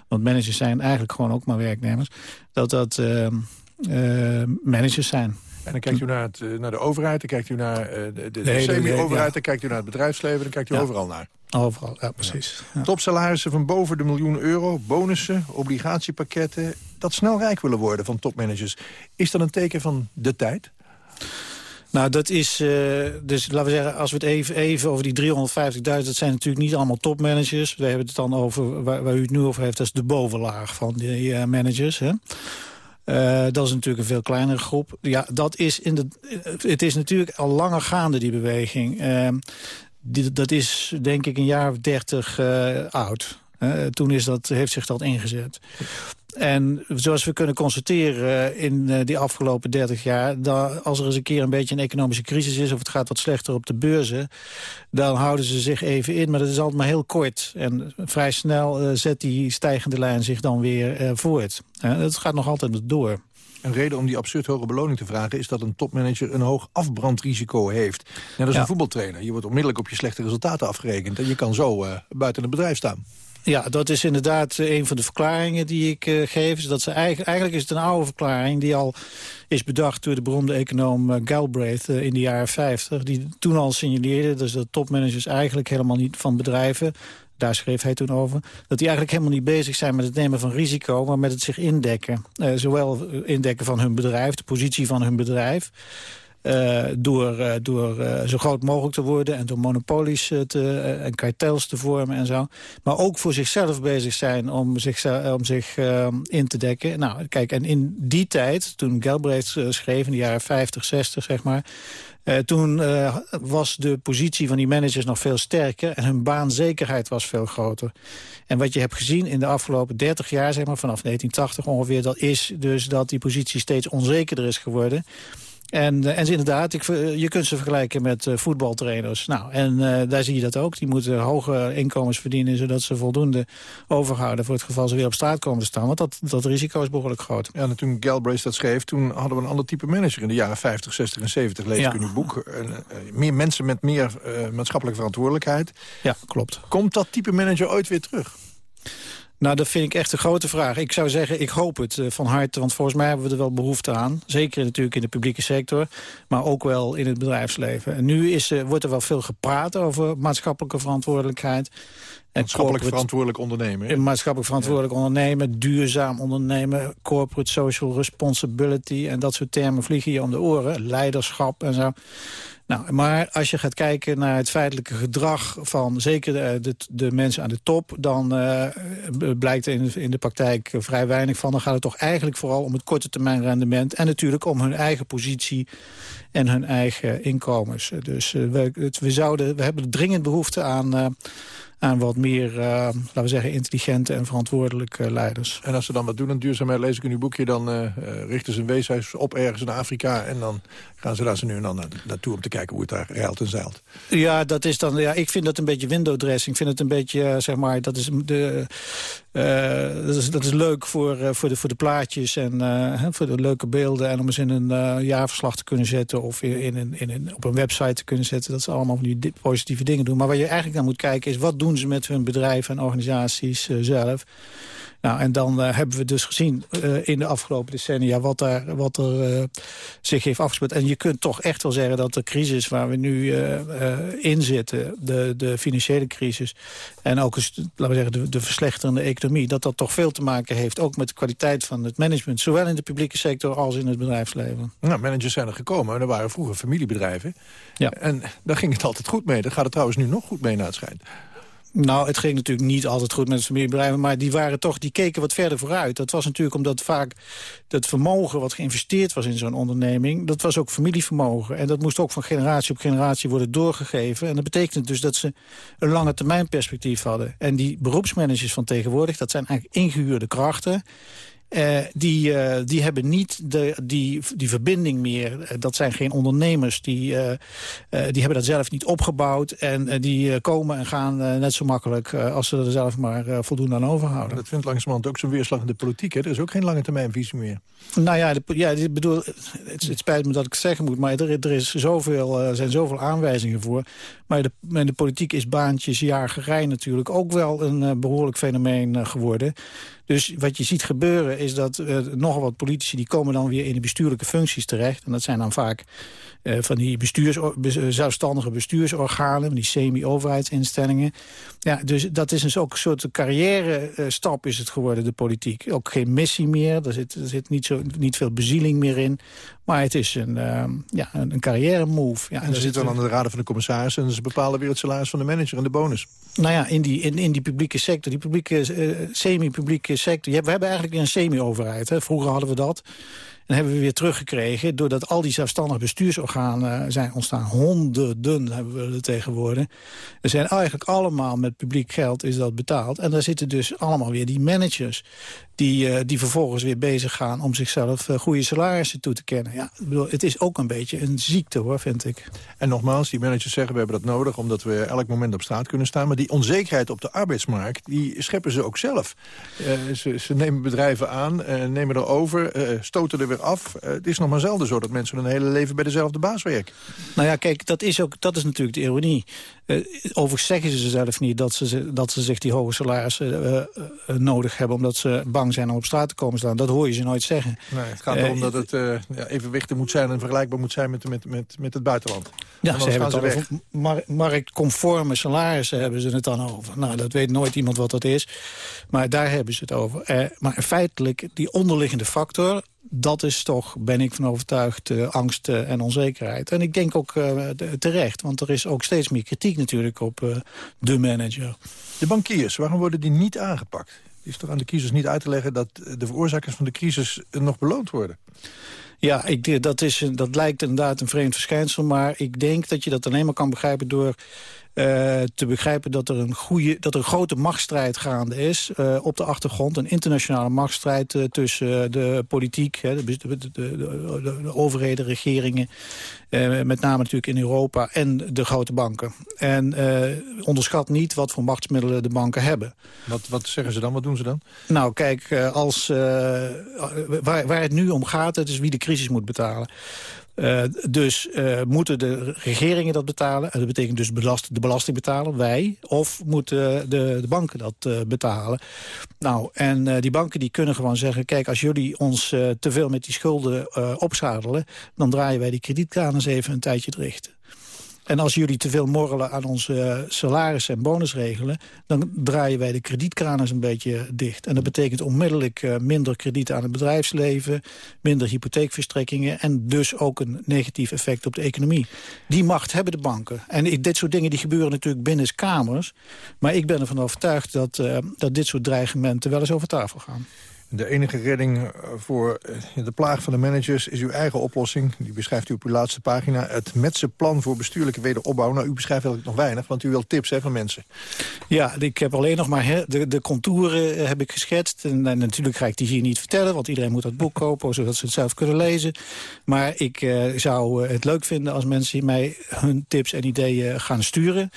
S25: want managers zijn eigenlijk gewoon ook maar werknemers... dat dat eh, eh, managers zijn.
S10: En dan kijkt u naar, het, eh, naar de overheid, dan kijkt u naar eh, de, de, de
S25: Nee, de-
S10: semi-overheid...
S25: ja.
S10: dan kijkt u naar het bedrijfsleven, dan kijkt u
S25: Ja.
S10: overal naar.
S25: Overal, ja, precies. Ja.
S10: Topsalarissen van boven de miljoen euro, bonussen, obligatiepakketten... dat snel rijk willen worden van topmanagers. Is dat een teken van de tijd?
S25: Nou, dat is, eh, dus laten we zeggen, als we het even, even over die 350.000... dat zijn natuurlijk niet allemaal topmanagers. We hebben het dan over, waar, waar u het nu over heeft, dat is de bovenlaag van die managers. Hè? Eh, dat is natuurlijk een veel kleinere groep. Ja, dat is in de, het is natuurlijk al langer gaande, die beweging. Eh, die, dat is denk ik een jaar of dertig eh, oud. Eh, toen is dat, heeft zich dat ingezet. En zoals we kunnen constateren in eh, die afgelopen 30 jaar... Dat als er eens een keer een beetje een economische crisis is... of het gaat wat slechter op de beurzen... dan houden ze zich even in, maar dat is altijd maar heel kort. En vrij snel eh, zet die stijgende lijn zich dan weer eh, voort. Dat gaat nog altijd door.
S10: Een reden om die absurd hoge beloning te vragen... is dat een topmanager een hoog afbrandrisico heeft. Net als
S25: Ja.
S10: een voetbaltrainer. Je wordt onmiddellijk op je slechte resultaten afgerekend... en je kan zo buiten het bedrijf staan.
S25: Ja, dat is inderdaad eh, een van de verklaringen die ik eh, geef. Dat ze eigenlijk, eigenlijk is het een oude verklaring die al is bedacht door de beroemde econoom eh, Galbraith in de jaren 50. Die toen al signaleerde dus dat topmanagers eigenlijk helemaal niet van bedrijven daar schreef hij toen over... dat die eigenlijk helemaal niet bezig zijn met het nemen van risico... maar met het zich indekken. Uh, zowel indekken van hun bedrijf, de positie van hun bedrijf... Uh, door uh, door uh, zo groot mogelijk te worden en door monopolies en kartels te vormen en zo. Maar ook voor zichzelf bezig zijn om zich, om zich in te dekken. Nou, kijk, en in die tijd, toen Galbraith schreef, in de jaren 50, 60 zeg maar... Toen was de positie van die managers nog veel sterker... en hun baanzekerheid was veel groter. En wat je hebt gezien in de afgelopen 30 jaar, zeg maar, vanaf 1980 ongeveer... dat is dus dat die positie steeds onzekerder is geworden... En, uh, en inderdaad, ik, je kunt ze vergelijken met uh, voetbaltrainers. Nou, en uh, daar zie je dat ook. Die moeten hoge inkomens verdienen... zodat ze voldoende overhouden voor het geval ze weer op straat komen te staan. Want dat, dat risico is behoorlijk groot.
S10: Ja, en toen Galbraith dat schreef, toen hadden we een ander type manager... in de jaren 50, 60 en 70, lees ik in uw boek. meer mensen met meer maatschappelijke verantwoordelijkheid.
S25: Ja, klopt.
S10: Komt dat type manager ooit weer terug?
S25: Nou, dat vind ik echt een grote vraag. Ik zou zeggen, ik hoop het uh, van harte, want volgens mij hebben we er wel behoefte aan. Zeker natuurlijk in de publieke sector, maar ook wel in het bedrijfsleven. En nu is, uh, wordt er wel veel gepraat over maatschappelijke verantwoordelijkheid.
S10: En maatschappelijk verantwoordelijk ondernemen.
S25: Maatschappelijk verantwoordelijk ja. ondernemen, duurzaam ondernemen... corporate social responsibility en dat soort termen vliegen je om de oren. Leiderschap en zo. Nou, maar als je gaat kijken naar het feitelijke gedrag van zeker de, de, de mensen aan de top... dan uh, blijkt er in, in, de praktijk vrij weinig van. Dan gaat het toch eigenlijk vooral om het korte termijn rendement... en natuurlijk om hun eigen positie en hun eigen inkomens. Dus uh, we, we, zouden, we hebben dringend behoefte aan... aan wat meer, uh, laten we zeggen, intelligente en verantwoordelijke leiders.
S10: En als ze dan wat doen aan duurzaamheid, lees ik in uw boekje... dan uh, richten ze een weeshuis op ergens in Afrika... en dan gaan ze daar ze nu en dan naartoe om te kijken hoe het daar reilt en zeilt.
S25: Ja, dat is dan, ja, ik vind dat een beetje window dressing. Ik vind het een beetje, zeg maar, dat is, de, dat is, dat is leuk voor, voor, de, voor de plaatjes... en voor de leuke beelden en om eens in een jaarverslag te kunnen zetten... of in, in, in, op een website te kunnen zetten. Dat ze allemaal van die positieve dingen doen. Maar waar je eigenlijk naar moet kijken is... wat doen doen ze met hun bedrijven en organisaties uh, zelf. Nou, en dan uh, hebben we dus gezien uh, in de afgelopen decennia wat, daar, wat er uh, zich heeft afgespeeld. En je kunt toch echt wel zeggen dat de crisis waar we nu in zitten, de, de financiële crisis... en ook eens, laten we zeggen, de, de verslechterende economie... dat dat toch veel te maken heeft, ook met de kwaliteit van het management... zowel in de publieke sector als in het bedrijfsleven.
S10: Nou, managers zijn er gekomen en er waren vroeger familiebedrijven. Ja. En daar ging het altijd goed mee. Daar gaat het trouwens nu nog goed mee naar het schijnt.
S25: Nou, het ging natuurlijk niet altijd goed met familiebedrijven... maar die, waren toch, die keken wat verder vooruit. Dat was natuurlijk omdat vaak het vermogen wat geïnvesteerd was in zo'n onderneming... dat was ook familievermogen. En dat moest ook van generatie op generatie worden doorgegeven. En dat betekent dus dat ze een lange termijn perspectief hadden. En die beroepsmanagers van tegenwoordig, dat zijn eigenlijk ingehuurde krachten... Uh, die, uh, die hebben niet de, die, die verbinding meer. Uh, dat zijn geen ondernemers. Die, die hebben dat zelf niet opgebouwd. En die komen en gaan net zo makkelijk als ze er zelf maar voldoende aan overhouden.
S10: Dat vindt langzamerhand ook zo'n weerslag in de politiek. Hè? Er is ook geen lange termijnvisie meer.
S25: Nou ja, de, ja ik bedoel, het, het, spijt me dat ik het zeggen moet. Maar er, er is zoveel, er zijn zoveel aanwijzingen voor. Maar de, de politiek is baantjes, jagerij natuurlijk ook wel een behoorlijk fenomeen geworden. Dus wat je ziet gebeuren is dat uh, nogal wat politici... die komen dan weer in de bestuurlijke functies terecht. En dat zijn dan vaak uh, van die bestuurs, zelfstandige bestuursorganen... die semi-overheidsinstellingen. Ja, dus dat is dus ook een soort carrière-stap is het geworden, de politiek. Ook geen missie meer, er zit, er zit niet, zo, niet veel bezieling meer in. Maar het is een, uh, ja, een, een carrière-move. Ja,
S10: en ze zitten dan aan de raden van de commissarissen... en ze bepalen weer het salaris van de manager en de bonus.
S25: Nou ja, in die, in, in die publieke sector, die publieke, uh, semi-publieke sector... we hebben eigenlijk een semi-overheid. Vroeger hadden we dat. En hebben we weer teruggekregen, doordat al die zelfstandige bestuursorganen zijn ontstaan. Honderden hebben we er tegenwoordig. Er zijn eigenlijk allemaal met publiek geld is dat betaald. En daar zitten dus allemaal weer die managers die, uh, die vervolgens weer bezig gaan om zichzelf uh, goede salarissen toe te kennen. Ja, ik bedoel, het is ook een beetje een ziekte, hoor, vind ik.
S10: En nogmaals, die managers zeggen we hebben dat nodig... omdat we elk moment op straat kunnen staan. Maar die onzekerheid op de arbeidsmarkt, die scheppen ze ook zelf. Uh, ze, ze, nemen bedrijven aan, nemen er over, stoten er weer af. Eh, het is nog maar zelden zo dat mensen hun hele leven bij dezelfde baas werken.
S25: Nou ja, kijk, dat is, ook, dat is natuurlijk de ironie. Uh, overigens zeggen ze zelf niet dat ze, dat ze zich die hoge salarissen nodig hebben... omdat ze bang zijn om op straat te komen staan. Dat hoor je ze nooit zeggen.
S10: Nee, het gaat erom dat het ja, evenwichtig moet zijn... en vergelijkbaar moet zijn met, met, met, met het buitenland.
S25: Ja, ze hebben het over mar marktconforme salarissen hebben ze het dan over. Nou, dat weet nooit iemand wat dat is. Maar daar hebben ze het over. Eh, maar feitelijk, die onderliggende factor... dat is toch, ben ik van overtuigd, uh, angst uh, en onzekerheid. En ik denk ook uh, terecht, want er is ook steeds meer kritiek natuurlijk op de manager.
S10: De bankiers, waarom worden die niet aangepakt? Het is toch aan de kiezers niet uit te leggen dat de veroorzakers van de crisis nog beloond worden?
S25: Ja, ik, dat, is, dat lijkt inderdaad een vreemd verschijnsel. Maar ik denk dat je dat alleen maar kan begrijpen door uh, te begrijpen dat er, een goede, dat er een grote machtsstrijd gaande is uh, op de achtergrond. Een internationale machtsstrijd uh, tussen de politiek, hè, de, de, de, de, overheden, regeringen. met name natuurlijk in Europa en de grote banken. En onderschat niet wat voor machtsmiddelen de banken hebben.
S10: Wat, wat zeggen ze dan? Wat doen ze dan?
S25: Nou, kijk, als, waar, waar het nu om gaat, het is wie de crisis moet betalen. Uh, dus uh, moeten de regeringen dat betalen? En dat betekent dus belast, de belasting betalen, wij. Of moeten de, de banken dat uh, betalen? Nou, en die banken die kunnen gewoon zeggen... kijk, als jullie ons te veel met die schulden opzadelen... dan draaien wij die kredietkraan eens even een tijdje dicht. En als jullie te veel morrelen aan onze eh, salaris- en bonusregelen... dan draaien wij de kredietkraan eens een beetje dicht. En dat betekent onmiddellijk uh, minder krediet aan het bedrijfsleven... minder hypotheekverstrekkingen... en dus ook een negatief effect op de economie. Die macht hebben de banken. En dit soort dingen die gebeuren natuurlijk binnen kamers. Maar ik ben ervan overtuigd dat, uh, dat dit soort dreigementen wel eens over tafel gaan.
S10: De enige redding eh, voor eh, de plaag van de managers is uw eigen oplossing. Die beschrijft u op uw laatste pagina. Het Metse plan voor bestuurlijke wederopbouw. Nou, u beschrijft eigenlijk nog weinig, want u wilt tips hè, van mensen.
S25: Ja, ik heb alleen nog maar de, de contouren eh, heb ik geschetst. En, natuurlijk ga ik die hier niet vertellen, want iedereen moet dat boek kopen... zodat ze het zelf kunnen lezen. Maar ik zou het leuk vinden als mensen mij hun tips en ideeën gaan sturen.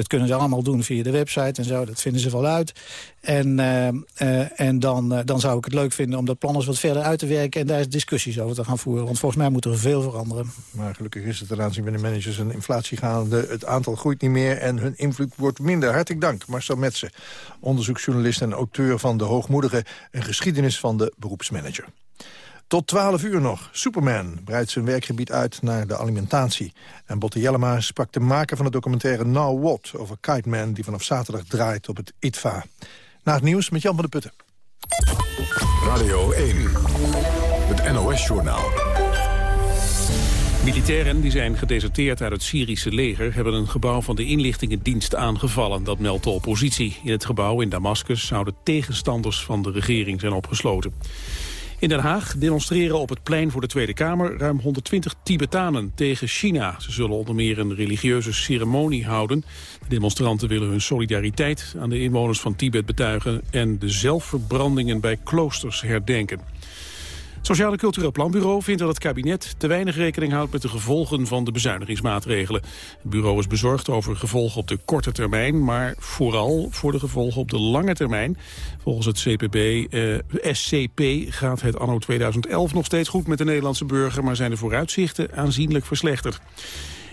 S25: Dat kunnen ze allemaal doen via de website en zo. Dat vinden ze wel uit. En, uh, uh, en dan, uh, dan zou ik het leuk vinden om dat plan eens wat verder uit te werken... en daar discussies over te gaan voeren. Want volgens mij moet er veel veranderen.
S10: Maar gelukkig is het ten aanzien van de managers een inflatie gaande. Het aantal groeit niet meer en hun invloed wordt minder. Hartelijk dank, Marcel Metsen. Onderzoeksjournalist en auteur van De Hoogmoedige... een geschiedenis van de beroepsmanager. Tot 12 uur nog. Superman breidt zijn werkgebied uit naar de alimentatie. En Botte Jellema sprak de maker van de documentaire Now What... over Kite Man die vanaf zaterdag draait op het ITVA. Na het nieuws met Jan van de Putten.
S1: Radio 1, het NOS-journaal.
S2: Militairen die zijn gedeserteerd uit het Syrische leger... hebben een gebouw van de inlichtingendienst aangevallen. Dat meldt de oppositie. In het gebouw in Damascus zouden tegenstanders van de regering zijn opgesloten. In Den Haag demonstreren op het plein voor de Tweede Kamer ruim 120 Tibetanen tegen China. Ze zullen onder meer een religieuze ceremonie houden. De demonstranten willen hun solidariteit aan de inwoners van Tibet betuigen... en de zelfverbrandingen bij kloosters herdenken. Sociaal Cultureel Planbureau vindt dat het kabinet te weinig rekening houdt met de gevolgen van de bezuinigingsmaatregelen. Het bureau is bezorgd over gevolgen op de korte termijn, maar vooral voor de gevolgen op de lange termijn. Volgens het CPB, eh, SCP gaat het anno 2011 nog steeds goed met de Nederlandse burger, maar zijn de vooruitzichten aanzienlijk verslechterd.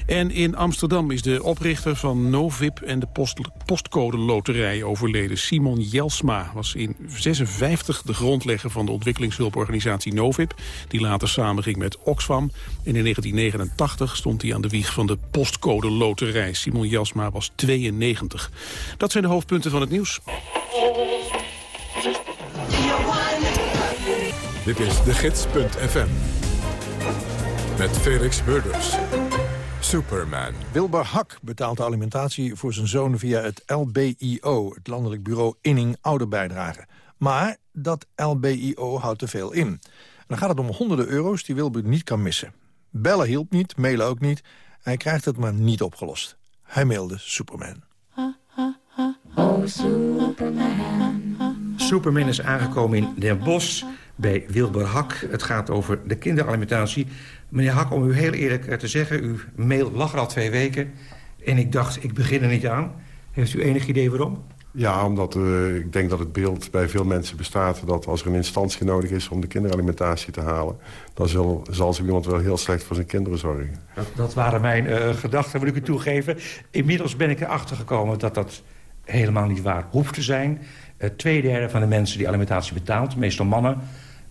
S2: En in Amsterdam is de oprichter van Novip en de post, postcode loterij overleden. Simon Jelsma was in 56 de grondlegger van de ontwikkelingshulporganisatie Novip... die later samenging met Oxfam. En in 1989 stond hij aan de wieg van de postcode loterij. Simon Jelsma was 92. Dat zijn de hoofdpunten van het nieuws.
S1: Dit is de gids.fm. Met Felix Murders. Superman.
S10: Wilbur Hak betaalt de alimentatie voor zijn zoon via het LBIO... het Landelijk Bureau Inning Ouderbijdrage. Maar dat LBIO houdt te veel in. En dan gaat het om honderden euro's die Wilbur niet kan missen. Bellen hielp niet, mailen ook niet. Hij krijgt het maar niet opgelost. Hij mailde Superman.
S26: Oh, Superman. Superman is aangekomen in Den Bosch bij Wilbur Hak. Het gaat over de kinderalimentatie Meneer Hak, om u heel eerlijk te zeggen... uw mail lag er al twee weken en ik dacht, ik begin er niet aan. Heeft u enig idee waarom?
S27: Ja, omdat uh, ik denk dat het beeld bij veel mensen bestaat... dat als er een instantie nodig is om de kinderalimentatie te halen... dan zal, zal zo iemand wel heel slecht voor zijn kinderen zorgen.
S26: Dat, dat waren mijn uh, gedachten, wil ik u toegeven. Inmiddels ben ik erachter gekomen dat dat helemaal niet waar hoeft te zijn. Uh, tweederde van de mensen die alimentatie betaalt, meestal mannen...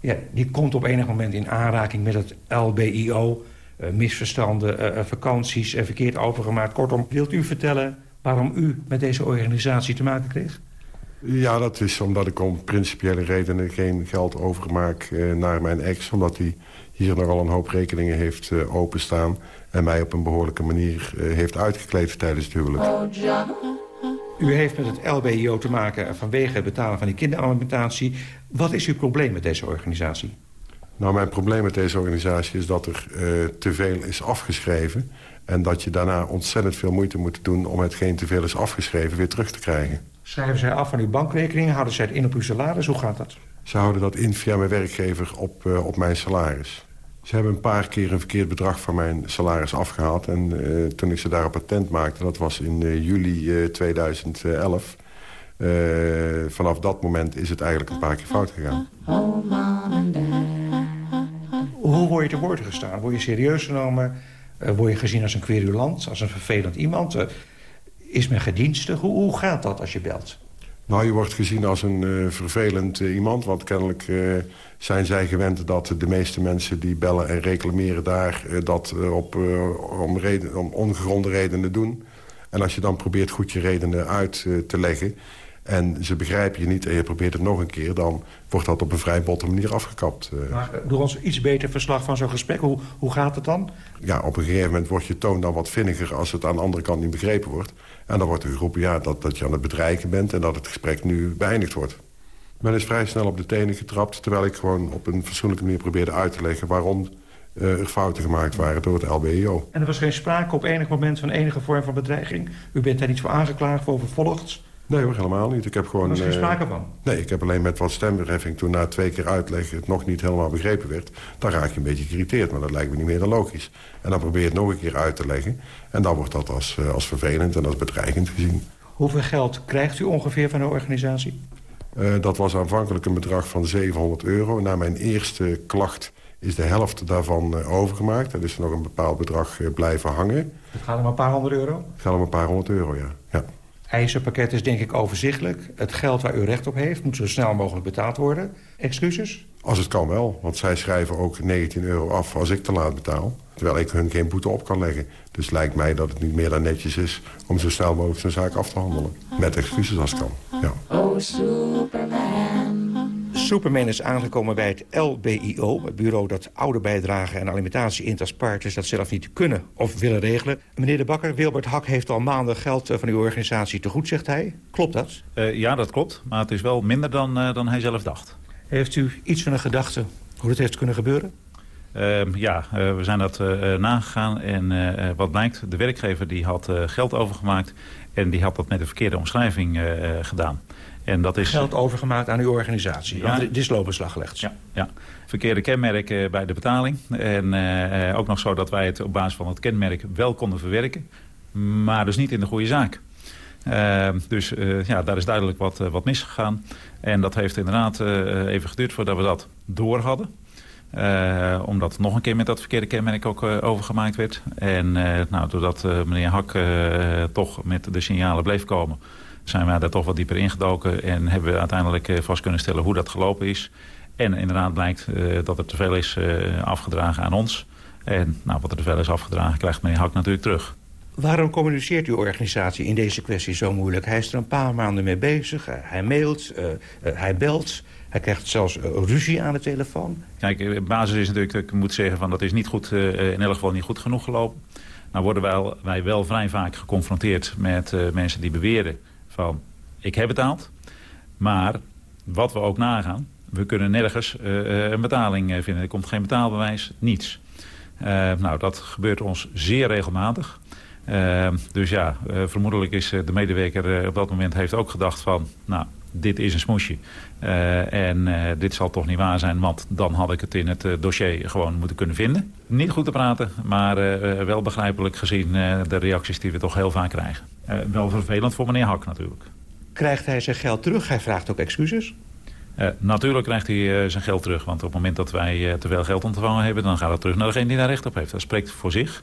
S26: Ja, die komt op enig moment in aanraking met het LBIO... misverstanden, vakanties, verkeerd overgemaakt. Kortom, wilt u vertellen waarom u met deze organisatie te maken kreeg?
S27: Ja, dat is omdat ik om principiële redenen geen geld overmaak eh, naar mijn ex. Omdat hij hier nogal een hoop rekeningen heeft uh, openstaan... en mij op een behoorlijke manier uh, heeft uitgekleed tijdens het huwelijk.
S26: U heeft met het LBIO te maken vanwege het betalen van die kinderalimentatie. Wat is uw probleem met deze organisatie?
S27: Nou, mijn probleem met deze organisatie is dat er te veel is afgeschreven... En dat je daarna ontzettend veel moeite moet doen... om hetgeen te veel is afgeschreven weer terug te krijgen.
S26: Schrijven zij af van uw bankrekening? Houden zij het in op uw salaris? Hoe gaat dat?
S27: Ze houden dat in via mijn werkgever op, uh, op mijn salaris. Ze hebben een paar keer een verkeerd bedrag van mijn salaris afgehaald. En uh, toen ik ze daar patent maakte, dat was in uh, juli 2011... vanaf dat moment is het eigenlijk een paar keer fout gegaan.
S26: Hoe word je te woord gestaan? Word je serieus genomen? Word je gezien als een querulant, als een vervelend iemand? Is men gedienstig? Hoe, gaat dat als je belt?
S27: Nou, je wordt gezien als een uh, vervelend iemand. Want kennelijk zijn zij gewend dat de meeste mensen die bellen en reclameren daar... dat op, om, reden, om ongegronde redenen doen. En als je dan probeert goed je redenen uit te leggen en ze begrijpen je niet en je probeert het nog een keer... dan wordt dat op een vrij botte manier afgekapt.
S26: Eh. Maar doe ons iets beter verslag van zo'n gesprek. Hoe, hoe gaat het dan?
S27: Ja, op een gegeven moment wordt je toon dan wat vinniger... als het aan de andere kant niet begrepen wordt. En dan wordt er geroepen ja, dat, dat je aan het bedreigen bent... en dat het gesprek nu beëindigd wordt. Men is vrij snel op de tenen getrapt... terwijl ik gewoon op een fatsoenlijke manier probeerde uit te leggen... waarom uh, er fouten gemaakt waren door het LBIO.
S26: En er was geen sprake op enig moment van enige vorm van bedreiging? U bent daar niet voor aangeklaagd, voor vervolgd?
S27: Nee hoor, helemaal niet. Ik heb gewoon...
S26: Er was geen sprake van?
S27: Nee, ik heb alleen met wat stemberheffing... toen na twee keer uitleg het nog niet helemaal begrepen werd... dan raak je een beetje geïrriteerd, maar dat lijkt me niet meer dan logisch. En dan probeer je het nog een keer uit te leggen. En dan wordt dat als, uh, als vervelend en als bedreigend gezien.
S26: Hoeveel geld krijgt u ongeveer van de organisatie?
S27: Uh, dat was aanvankelijk een bedrag van 700 euro. Na mijn eerste klacht is de helft daarvan overgemaakt. Er is nog een bepaald bedrag blijven hangen.
S26: Het gaat om een paar honderd euro?
S27: Het gaat om een paar honderd euro, ja. ja
S26: eisenpakket is denk ik overzichtelijk. Het geld waar u recht op heeft moet zo snel mogelijk betaald worden. Excuses?
S27: Als het kan wel, want zij schrijven ook 19 euro af als ik te laat betaal. Terwijl ik hun geen boete op kan leggen. Dus lijkt mij dat het niet meer dan netjes is om zo snel mogelijk zijn zaak af te handelen. Met excuses als het kan, ja. Oh, Superman.
S26: Superman is aangekomen bij het LBIO, het bureau dat oude bijdragen en alimentatie intersparters dat zelf niet kunnen of willen regelen. Meneer de Bakker, Wilbert Hak heeft al maanden geld van uw organisatie te goed, zegt hij. Klopt dat?
S28: Uh, ja, dat klopt, maar het is wel minder dan, uh, dan hij zelf dacht.
S26: Heeft u iets van een gedachte hoe dit heeft kunnen gebeuren?
S28: Uh, ja, uh, we zijn dat uh, nagegaan en wat blijkt, de werkgever die had geld overgemaakt en die had dat met de verkeerde omschrijving gedaan.
S26: En dat is... Geld overgemaakt aan uw organisatie. Ja. Dit is loopbeslag gelegd.
S28: Ja, ja. Verkeerde kenmerk uh, bij de betaling. En uh, ook nog zo dat wij het op basis van het kenmerk wel konden verwerken. Maar dus niet in de goede zaak. Uh, dus ja, daar is duidelijk wat, wat misgegaan. En dat heeft inderdaad even geduurd voordat we dat door hadden. omdat het nog een keer met dat verkeerde kenmerk ook overgemaakt werd. En nou, doordat meneer Hak toch met de signalen bleef komen zijn wij daar toch wat dieper ingedoken... en hebben we uiteindelijk eh, vast kunnen stellen hoe dat gelopen is. En inderdaad blijkt eh, dat er te veel is eh, afgedragen aan ons. En nou, wat er te veel is afgedragen krijgt meneer Hak natuurlijk terug.
S26: Waarom communiceert uw organisatie in deze kwestie zo moeilijk? Hij is er een paar maanden mee bezig. Hij mailt, uh, hij belt. Hij krijgt zelfs ruzie aan de telefoon.
S28: Kijk, de basis is natuurlijk, ik moet zeggen... van dat is niet goed, in elk geval niet goed genoeg gelopen. Nou worden wij, wij wel vrij vaak geconfronteerd met mensen die beweren van ik heb betaald. Maar wat we ook nagaan, we kunnen nergens uh, een betaling eh, vinden. Er komt geen betaalbewijs, niets. Nou, dat gebeurt ons zeer regelmatig. Dus ja, vermoedelijk is de medewerker op dat moment heeft ook gedacht van... nou, dit is een smoesje. en dit zal toch niet waar zijn, want dan had ik het in het dossier gewoon moeten kunnen vinden. Niet goed te praten, maar wel begrijpelijk gezien de reacties die we toch heel vaak krijgen. Wel vervelend voor meneer Hak natuurlijk.
S26: Krijgt hij zijn geld terug? Hij vraagt ook excuses.
S28: Natuurlijk krijgt hij zijn geld terug. Want op het moment dat wij te veel geld ontvangen hebben... dan gaat het terug naar degene die daar recht op heeft. Dat spreekt voor zich.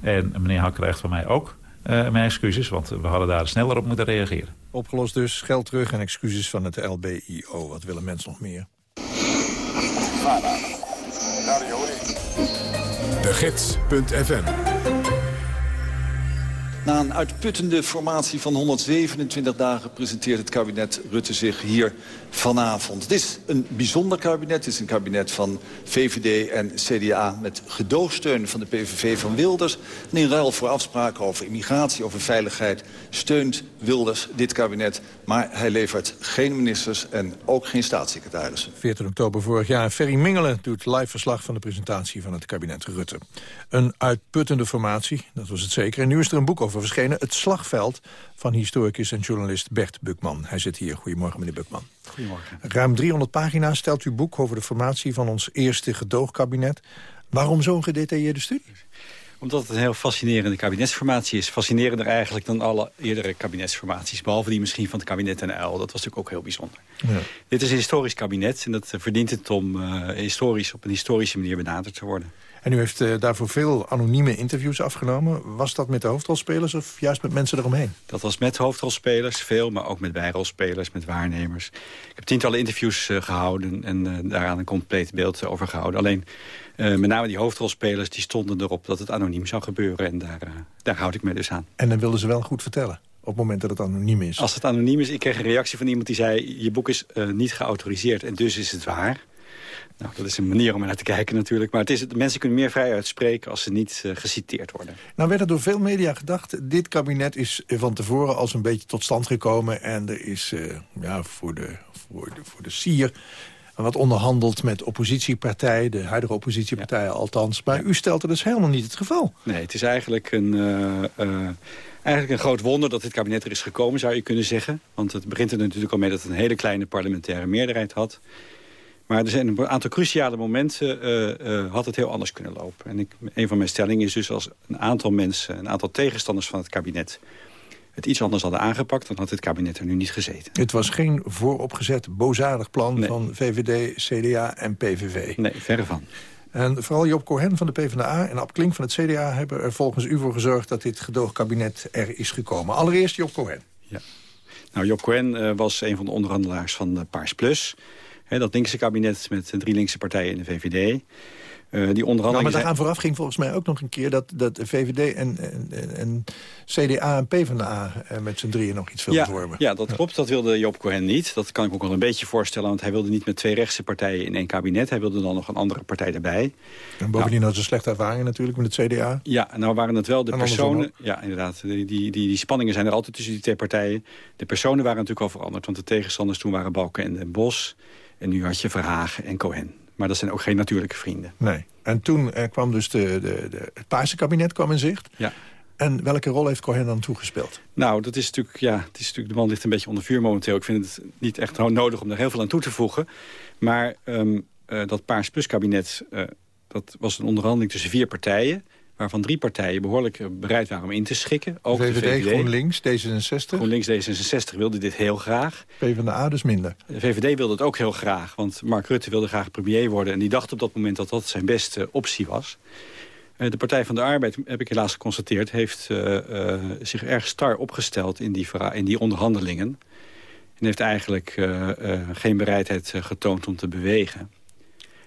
S28: En meneer Hak krijgt van mij ook mijn excuses. Want we hadden daar sneller op moeten reageren.
S10: Opgelost dus, geld terug en excuses van het LBIO. Wat willen mensen nog meer?
S1: De Gids.fm
S29: na een uitputtende formatie van 127 dagen presenteert het kabinet Rutte zich hier vanavond. Het is een bijzonder kabinet. Het is een kabinet van VVD en CDA met gedoogsteun van de PVV van Wilders. En in ruil voor afspraken over immigratie, over veiligheid... steunt Wilders dit kabinet. Maar hij levert geen ministers en ook geen staatssecretarissen.
S10: 14 oktober vorig jaar. Ferry Mingelen doet live verslag van de presentatie van het kabinet Rutte. Een uitputtende formatie, dat was het zeker. En nu is er een boek over verschenen. Het slagveld van historicus en journalist Bert Bukman. Hij zit hier. Goedemorgen, meneer Bukman.
S30: Goedemorgen.
S10: Ruim 300 pagina's stelt uw boek over de formatie van ons eerste gedoogkabinet. Waarom zo'n gedetailleerde studie?
S30: Omdat het een heel fascinerende kabinetsformatie is. Fascinerender eigenlijk dan alle eerdere kabinetsformaties. Behalve die misschien van het kabinet NL. Dat was natuurlijk ook heel bijzonder. Ja. Dit is een historisch kabinet. En dat verdient het om uh, historisch, op een historische manier benaderd te worden.
S10: En u heeft uh, daarvoor veel anonieme interviews afgenomen. Was dat met de hoofdrolspelers of juist met mensen eromheen?
S30: Dat was met hoofdrolspelers, veel, maar ook met bijrolspelers, met waarnemers. Ik heb tientallen interviews uh, gehouden en uh, daaraan een compleet beeld over gehouden. Alleen met name die hoofdrolspelers die stonden erop dat het anoniem zou gebeuren. En daar, daar houd ik me dus aan.
S10: En dan wilden ze wel goed vertellen? op het moment dat het anoniem is.
S30: Als het anoniem is, ik kreeg een reactie van iemand die zei... je boek is uh, niet geautoriseerd en dus is het waar. Nou, dat is een manier om er naar te kijken natuurlijk. Maar het is, mensen kunnen meer vrij uitspreken als ze niet uh, geciteerd worden.
S10: Nou werd er door veel media gedacht... dit kabinet is van tevoren als een beetje tot stand gekomen... en er is uh, ja, voor, de, voor, de, voor de sier wat onderhandeld met oppositiepartijen, de huidige oppositiepartijen ja. althans. Maar u stelt er dus helemaal niet het geval.
S30: Nee, het is eigenlijk een, uh, uh, eigenlijk een groot wonder dat dit kabinet er is gekomen, zou je kunnen zeggen. Want het begint er natuurlijk al mee dat het een hele kleine parlementaire meerderheid had. Maar er zijn een aantal cruciale momenten uh, uh, had het heel anders kunnen lopen. En ik, een van mijn stellingen is dus als een aantal mensen, een aantal tegenstanders van het kabinet het iets anders hadden aangepakt... dan had het kabinet er nu niet gezeten.
S10: Het was geen vooropgezet, bozadig plan nee. van VVD, CDA en PVV.
S30: Nee, verre van.
S10: En vooral Job Cohen van de PvdA en Ab Klink van het CDA... hebben er volgens u voor gezorgd dat dit gedoogkabinet er is gekomen. Allereerst Job Cohen.
S30: Ja. Nou, Job Cohen uh, was een van de onderhandelaars van Paars Plus... Dat linkse kabinet met drie linkse partijen in de VVD. Uh, die onderhandelingen...
S10: Nou, maar daaraan vooraf ging volgens mij ook nog een keer... dat, dat de VVD en, en, en CDA en PvdA uh, met z'n drieën nog iets wilden
S30: ja,
S10: vormen.
S30: Ja, dat klopt. Dat wilde Job Cohen niet. Dat kan ik ook wel een beetje voorstellen. Want hij wilde niet met twee rechtse partijen in één kabinet. Hij wilde dan nog een andere partij erbij.
S10: En bovendien nou, had ze slechte ervaringen natuurlijk met het CDA.
S30: Ja, nou waren het wel de personen... Ja, inderdaad. Die, die, die, die spanningen zijn er altijd tussen die twee partijen. De personen waren natuurlijk al veranderd. Want de tegenstanders toen waren Balken en Den Bos... En nu had je Verhagen en Cohen. Maar dat zijn ook geen natuurlijke vrienden.
S10: Nee. En toen eh, kwam dus de, de, de, het Paarse kabinet kwam in zicht.
S30: Ja.
S10: En welke rol heeft Cohen dan toegespeeld?
S30: Nou, dat is natuurlijk, ja, het is natuurlijk, de man ligt een beetje onder vuur momenteel. Ik vind het niet echt nodig om er heel veel aan toe te voegen. Maar um, uh, dat Paars Plus kabinet, uh, dat was een onderhandeling tussen vier partijen waarvan drie partijen behoorlijk bereid waren om in te schikken. Ook
S10: VVD,
S30: de VVD,
S10: GroenLinks, D66.
S30: GroenLinks, D66 wilde dit heel graag.
S10: PvdA dus minder.
S30: De VVD wilde het ook heel graag, want Mark Rutte wilde graag premier worden... en die dacht op dat moment dat dat zijn beste optie was. De Partij van de Arbeid, heb ik helaas geconstateerd... heeft uh, uh, zich erg star opgesteld in die, in die onderhandelingen. En heeft eigenlijk uh, geen bereidheid getoond om te bewegen.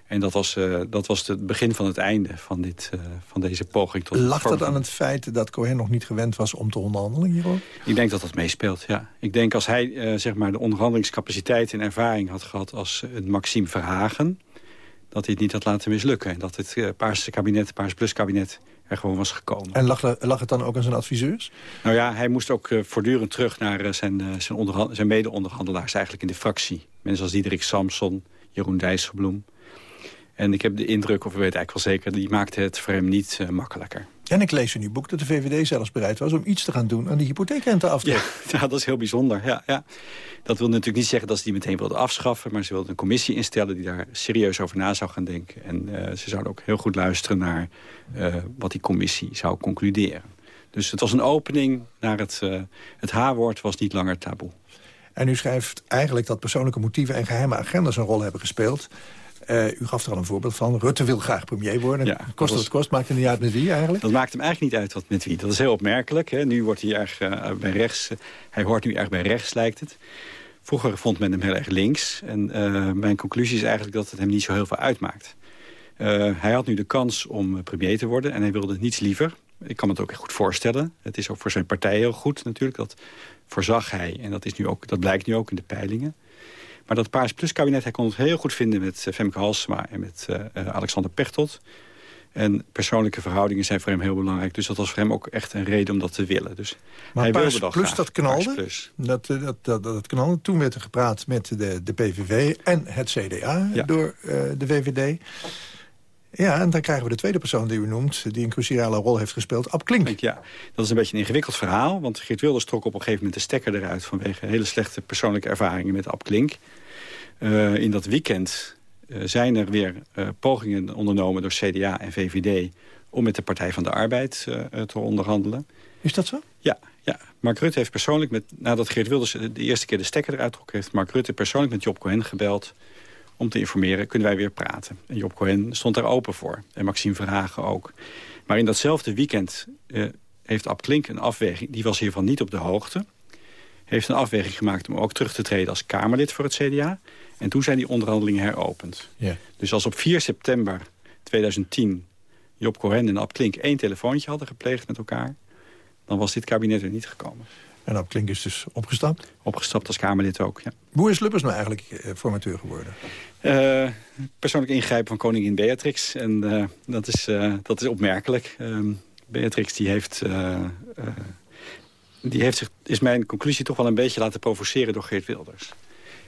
S30: En dat was, uh, dat was het begin van het einde van, dit, uh, van deze poging. Tot
S10: Lag dat aan het feit dat Cohen nog niet gewend was om te onderhandelen hierover?
S30: Ik denk dat dat meespeelt, ja. Ik denk als hij uh, zeg maar de onderhandelingscapaciteit en ervaring had gehad als een Maxime Verhagen... dat hij het niet had laten mislukken. En dat het Paarse kabinet, Paars Plus kabinet er gewoon was gekomen.
S10: En lag, lag het dan ook aan zijn adviseurs?
S30: Nou ja, hij moest ook voortdurend terug naar zijn, zijn, zijn mede-onderhandelaars eigenlijk in de fractie. Mensen als Diederik Samson, Jeroen Dijsselbloem... En ik heb de indruk, of we weten eigenlijk wel zeker... die maakte het voor hem niet uh, makkelijker.
S10: En ik lees in uw boek dat de VVD zelfs bereid was... om iets te gaan doen aan die hypotheekrenteaftrek.
S30: Ja, ja, dat is heel bijzonder. Ja, ja. Dat wil natuurlijk niet zeggen dat ze die meteen wilden afschaffen... maar ze wilden een commissie instellen die daar serieus over na zou gaan denken. En uh, ze zouden ook heel goed luisteren naar uh, wat die commissie zou concluderen. Dus het was een opening naar het, het H-woord was niet langer taboe.
S10: En u schrijft eigenlijk dat persoonlijke motieven en geheime agendas een rol hebben gespeeld. Uh, u gaf er al een voorbeeld van. Rutte wil graag premier worden. Ja, kost wat het kost, maakt het niet uit met wie eigenlijk?
S30: Dat maakt hem eigenlijk niet uit wat met wie. Dat is heel opmerkelijk. Hè. Nu wordt hij erg uh, bij rechts. Uh, hij hoort nu erg bij rechts, lijkt het. Vroeger vond men hem heel erg links. En mijn conclusie is eigenlijk dat het hem niet zo heel veel uitmaakt. hij had nu de kans om premier te worden en hij wilde niets liever. Ik kan me het ook echt goed voorstellen. Het is ook voor zijn partij heel goed natuurlijk. Dat voorzag hij. En dat, is nu ook, dat blijkt nu ook in de peilingen. Maar dat Paars Plus kabinet, hij kon het heel goed vinden met uh, Femke Halsema en met uh, Alexander Pechtold. En persoonlijke verhoudingen zijn voor hem heel belangrijk. Dus dat was voor hem ook echt een reden om dat te willen. Dus
S10: maar
S30: hij
S10: Paars
S30: wilde dat
S10: Plus,
S30: graag.
S10: dat knalde?
S30: Plus.
S10: Dat, dat, dat, dat knalde. Toen werd er gepraat met de, de PVV en het CDA ja. door uh, de VVD. Ja, en dan krijgen we de tweede persoon die u noemt... die een cruciale rol heeft gespeeld, Ab Klink.
S30: Ja, dat is een beetje een ingewikkeld verhaal. Want Geert Wilders trok op een gegeven moment de stekker eruit... vanwege hele slechte persoonlijke ervaringen met Ab Klink. Uh, in dat weekend uh, zijn er weer uh, pogingen ondernomen door CDA en VVD... om met de Partij van de Arbeid te onderhandelen.
S10: Is dat zo?
S30: Ja, ja. Mark Rutte heeft persoonlijk, met, nadat Geert Wilders de eerste keer de stekker eruit trok... heeft Mark Rutte persoonlijk met Job Cohen gebeld om te informeren, kunnen wij weer praten. En Job Cohen stond daar open voor. En Maxime Verhagen ook. Maar in datzelfde weekend uh, heeft Ab Klink een afweging... die was hiervan niet op de hoogte. Heeft een afweging gemaakt om ook terug te treden als Kamerlid voor het CDA. En toen zijn die onderhandelingen heropend.
S10: Yeah.
S30: Dus als op 4 september 2010 Job Cohen en Ab Klink één telefoontje hadden gepleegd met elkaar... dan was dit kabinet er niet gekomen.
S10: En Ab Klink is dus opgestapt?
S30: Opgestapt als Kamerlid ook, ja.
S10: Hoe is Lubbers nou eigenlijk uh, formateur geworden?
S30: Uh, persoonlijk ingrijpen van koningin Beatrix. En uh, dat, is, dat is opmerkelijk. Beatrix die heeft, die heeft zich, is mijn conclusie toch wel een beetje laten provoceren door Geert Wilders.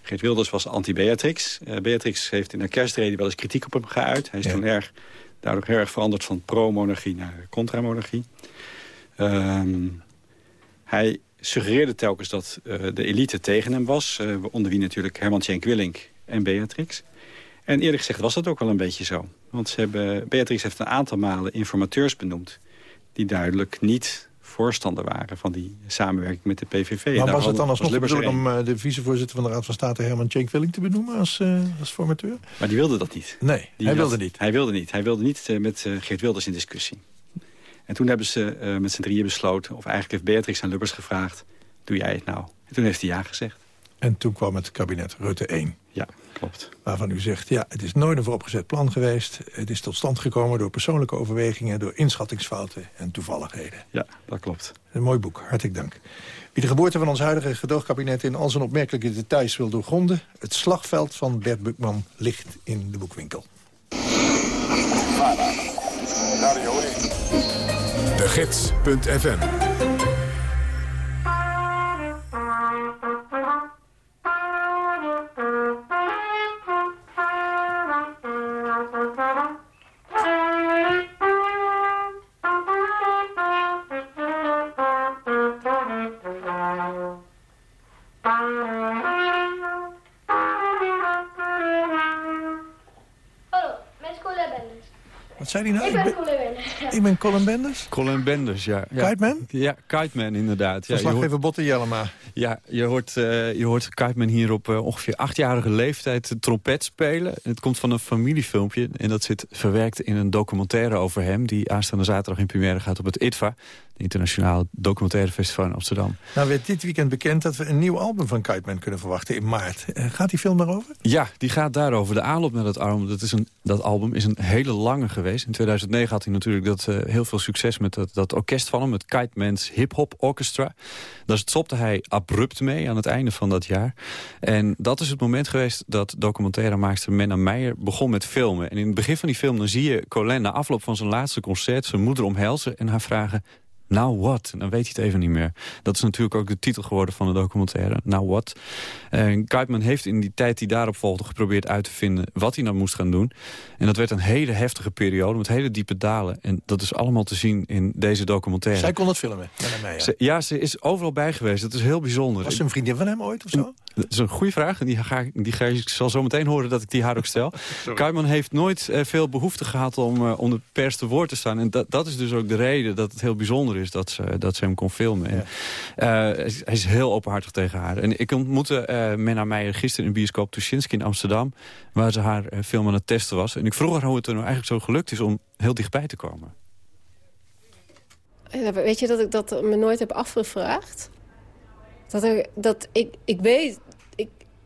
S30: Geert Wilders was anti-Beatrix. Beatrix heeft in haar kerstrede wel eens kritiek op hem geuit. Hij is ja. toen erg, daardoor heel erg veranderd van pro-monarchie naar contra-monarchie. Um, hij suggereerde telkens dat uh, de elite tegen hem was. Uh, onder wie natuurlijk Herman Tjenk Willink en Beatrix. En eerlijk gezegd was dat ook wel een beetje zo. Want ze hebben, Beatrix heeft een aantal malen informateurs benoemd... die duidelijk niet voorstander waren van die samenwerking met de PVV.
S10: Maar was het dan alsnog bedoeld om uh, de vicevoorzitter van de Raad van State... Herman Tjenk Willink te benoemen als, als formateur?
S30: Maar die wilde dat niet.
S10: Nee,
S30: die
S10: hij
S30: had,
S10: wilde niet.
S30: Hij wilde niet. Hij wilde niet met Geert Wilders in discussie. En toen hebben ze uh, met z'n drieën besloten... of eigenlijk heeft Beatrix aan Lubbers gevraagd... doe jij het nou? En toen heeft hij ja gezegd.
S10: En toen kwam het kabinet Rutte 1.
S30: Ja, klopt.
S10: Waarvan u zegt, ja, het is nooit een vooropgezet plan geweest. Het is tot stand gekomen door persoonlijke overwegingen... door inschattingsfouten en toevalligheden.
S30: Ja, dat klopt.
S10: Een mooi boek, hartelijk dank. Wie de geboorte van ons huidige gedoogkabinet... in al zijn opmerkelijke details wil doorgronden... het slagveld van Bert Bukman ligt in de boekwinkel.
S1: Gids.fm
S31: ik ben Colin Benders.
S10: Colin Benders,
S31: ja. ja.
S10: Kiteman?
S31: Ja, Kiteman inderdaad. Ja,
S10: Verslaggever
S31: hoort,
S10: Botte Jellema.
S31: Ja, je hoort, uh, je hoort Kiteman hier op uh, ongeveer achtjarige leeftijd trompet spelen. Het komt van een familiefilmpje en dat zit verwerkt in een documentaire over hem... die aanstaande zaterdag in première gaat op het ITVA... Internationaal Documentaire Festival in Amsterdam.
S10: Nou werd dit weekend bekend dat we een nieuw album van Kiteman kunnen verwachten in maart. Uh, gaat die film daarover?
S31: Ja, die gaat daarover. De aanloop naar dat album, dat, is een, dat album is een hele lange geweest. In 2009 had hij natuurlijk dat, uh, heel veel succes met dat, dat orkest van hem... het Kiteman's Hip Hop Orchestra. Daar stopte hij abrupt mee aan het einde van dat jaar. En dat is het moment geweest dat documentairemaakster Menna Meijer begon met filmen. En in het begin van die film dan zie je Colin na afloop van zijn laatste concert... zijn moeder omhelzen en haar vragen... Now what? Dan weet hij het even niet meer. Dat is natuurlijk ook de titel geworden van de documentaire. Now what? En Kuipman heeft in die tijd die daarop volgde geprobeerd uit te vinden wat hij nou moest gaan doen. En dat werd een hele heftige periode met hele diepe dalen. En dat is allemaal te zien in deze documentaire.
S10: Zij kon het filmen,
S31: ja. Ze, ja, ze is overal bij geweest. Dat is heel bijzonder.
S10: Was ze een vriendin van hem ooit of zo?
S31: Dat is een goede vraag. En die, ga ik, die ga ik zal zo meteen horen dat ik die haar ook stel. Kuyman heeft nooit uh, veel behoefte gehad om, uh, om de pers te woord te staan. En dat, dat is dus ook de reden dat het heel bijzonder is dat ze, dat ze hem kon filmen. En, uh, hij is heel openhartig tegen haar. En ik ontmoette uh, Menna Meijer gisteren in bioscoop Tuschinski in Amsterdam... waar ze haar film aan het testen was. En ik vroeg haar hoe het er nou eigenlijk zo gelukt is om heel dichtbij te komen.
S32: Weet je dat ik dat me nooit heb afgevraagd? Dat, er, dat ik, ik weet...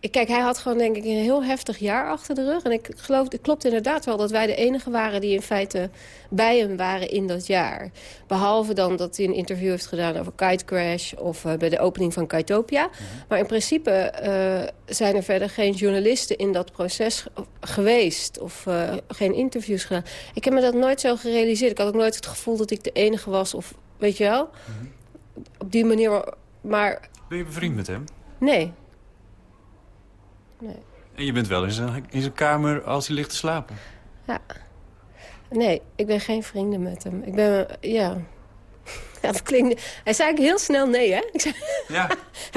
S32: Ik, kijk, hij had gewoon denk ik een heel heftig jaar achter de rug. En ik geloof, het klopt inderdaad wel dat wij de enige waren... die in feite bij hem waren in dat jaar. Behalve dan dat hij een interview heeft gedaan over Kite Crash... of uh, bij de opening van Kitopia. Mm -hmm. Maar in principe uh, zijn er verder geen journalisten in dat proces geweest. Of uh, geen interviews gedaan. Ik heb me dat nooit zo gerealiseerd. Ik had ook nooit het gevoel dat ik de enige was. Of weet je wel? Mm -hmm. Op die manier... Maar
S31: ben je bevriend met hem?
S32: Nee. Nee.
S31: En je bent wel in zijn, in zijn kamer als hij ligt te slapen?
S32: Ja. Nee, ik ben geen vrienden met hem. Ik ben, ja... Ja, dat klinkt... Hij zei heel snel nee, hè? Ik zei...
S31: Ja.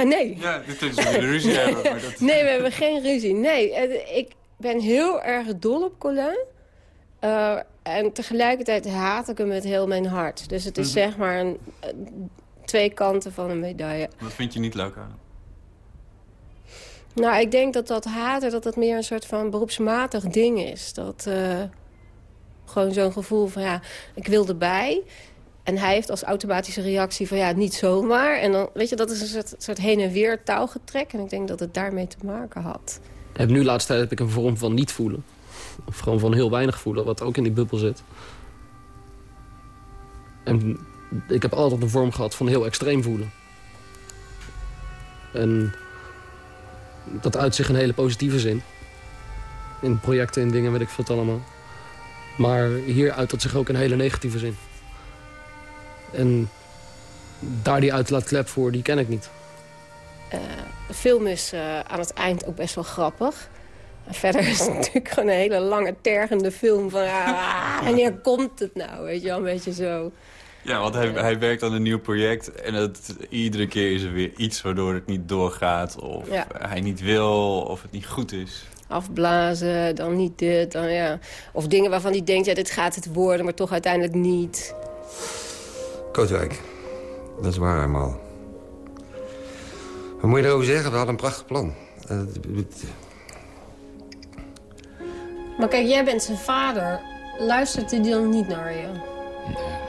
S32: nee.
S31: Ja, dit is een ruzie hebben. Maar dat...
S32: Nee, we hebben geen ruzie. Nee, ik ben heel erg dol op Colin. Uh, en tegelijkertijd haat ik hem met heel mijn hart. Dus het is mm -hmm. zeg maar een, twee kanten van een medaille.
S31: Wat vind je niet leuk aan hem?
S32: Nou, ik denk dat dat haten dat dat meer een soort van beroepsmatig ding is. Dat uh, gewoon zo'n gevoel van ja, ik wil erbij. En hij heeft als automatische reactie van ja, niet zomaar. En dan, weet je, dat is een soort, soort heen en weer touwgetrek. En ik denk dat het daarmee te maken had.
S33: Heb nu laatste tijd heb ik een vorm van niet voelen. Of gewoon van heel weinig voelen, wat ook in die bubbel zit. En ik heb altijd een vorm gehad van heel extreem voelen. En dat uit zich in een hele positieve zin. In projecten en dingen, weet ik veel het allemaal. Maar hier uit dat zich ook in een hele negatieve zin. En daar die uitlaatklep voor, die ken ik niet.
S32: Uh, de film is uh, aan het eind ook best wel grappig. En verder is het natuurlijk gewoon een hele lange, tergende film van... Ah, wanneer komt het nou, weet je wel, een beetje zo.
S31: Ja, want hij, hij werkt aan een nieuw project en het, iedere keer is er weer iets waardoor het niet doorgaat. Of ja. hij niet wil, of het niet goed is.
S32: Afblazen, dan niet dit, dan ja. Of dingen waarvan hij denkt, ja, dit gaat het worden, maar toch uiteindelijk niet.
S34: Kootwijk, dat is waar helemaal. Wat moet je erover zeggen? We hadden een prachtig plan. Uh,
S32: maar kijk, jij bent zijn vader. Luistert hij dan niet naar je?
S31: nee,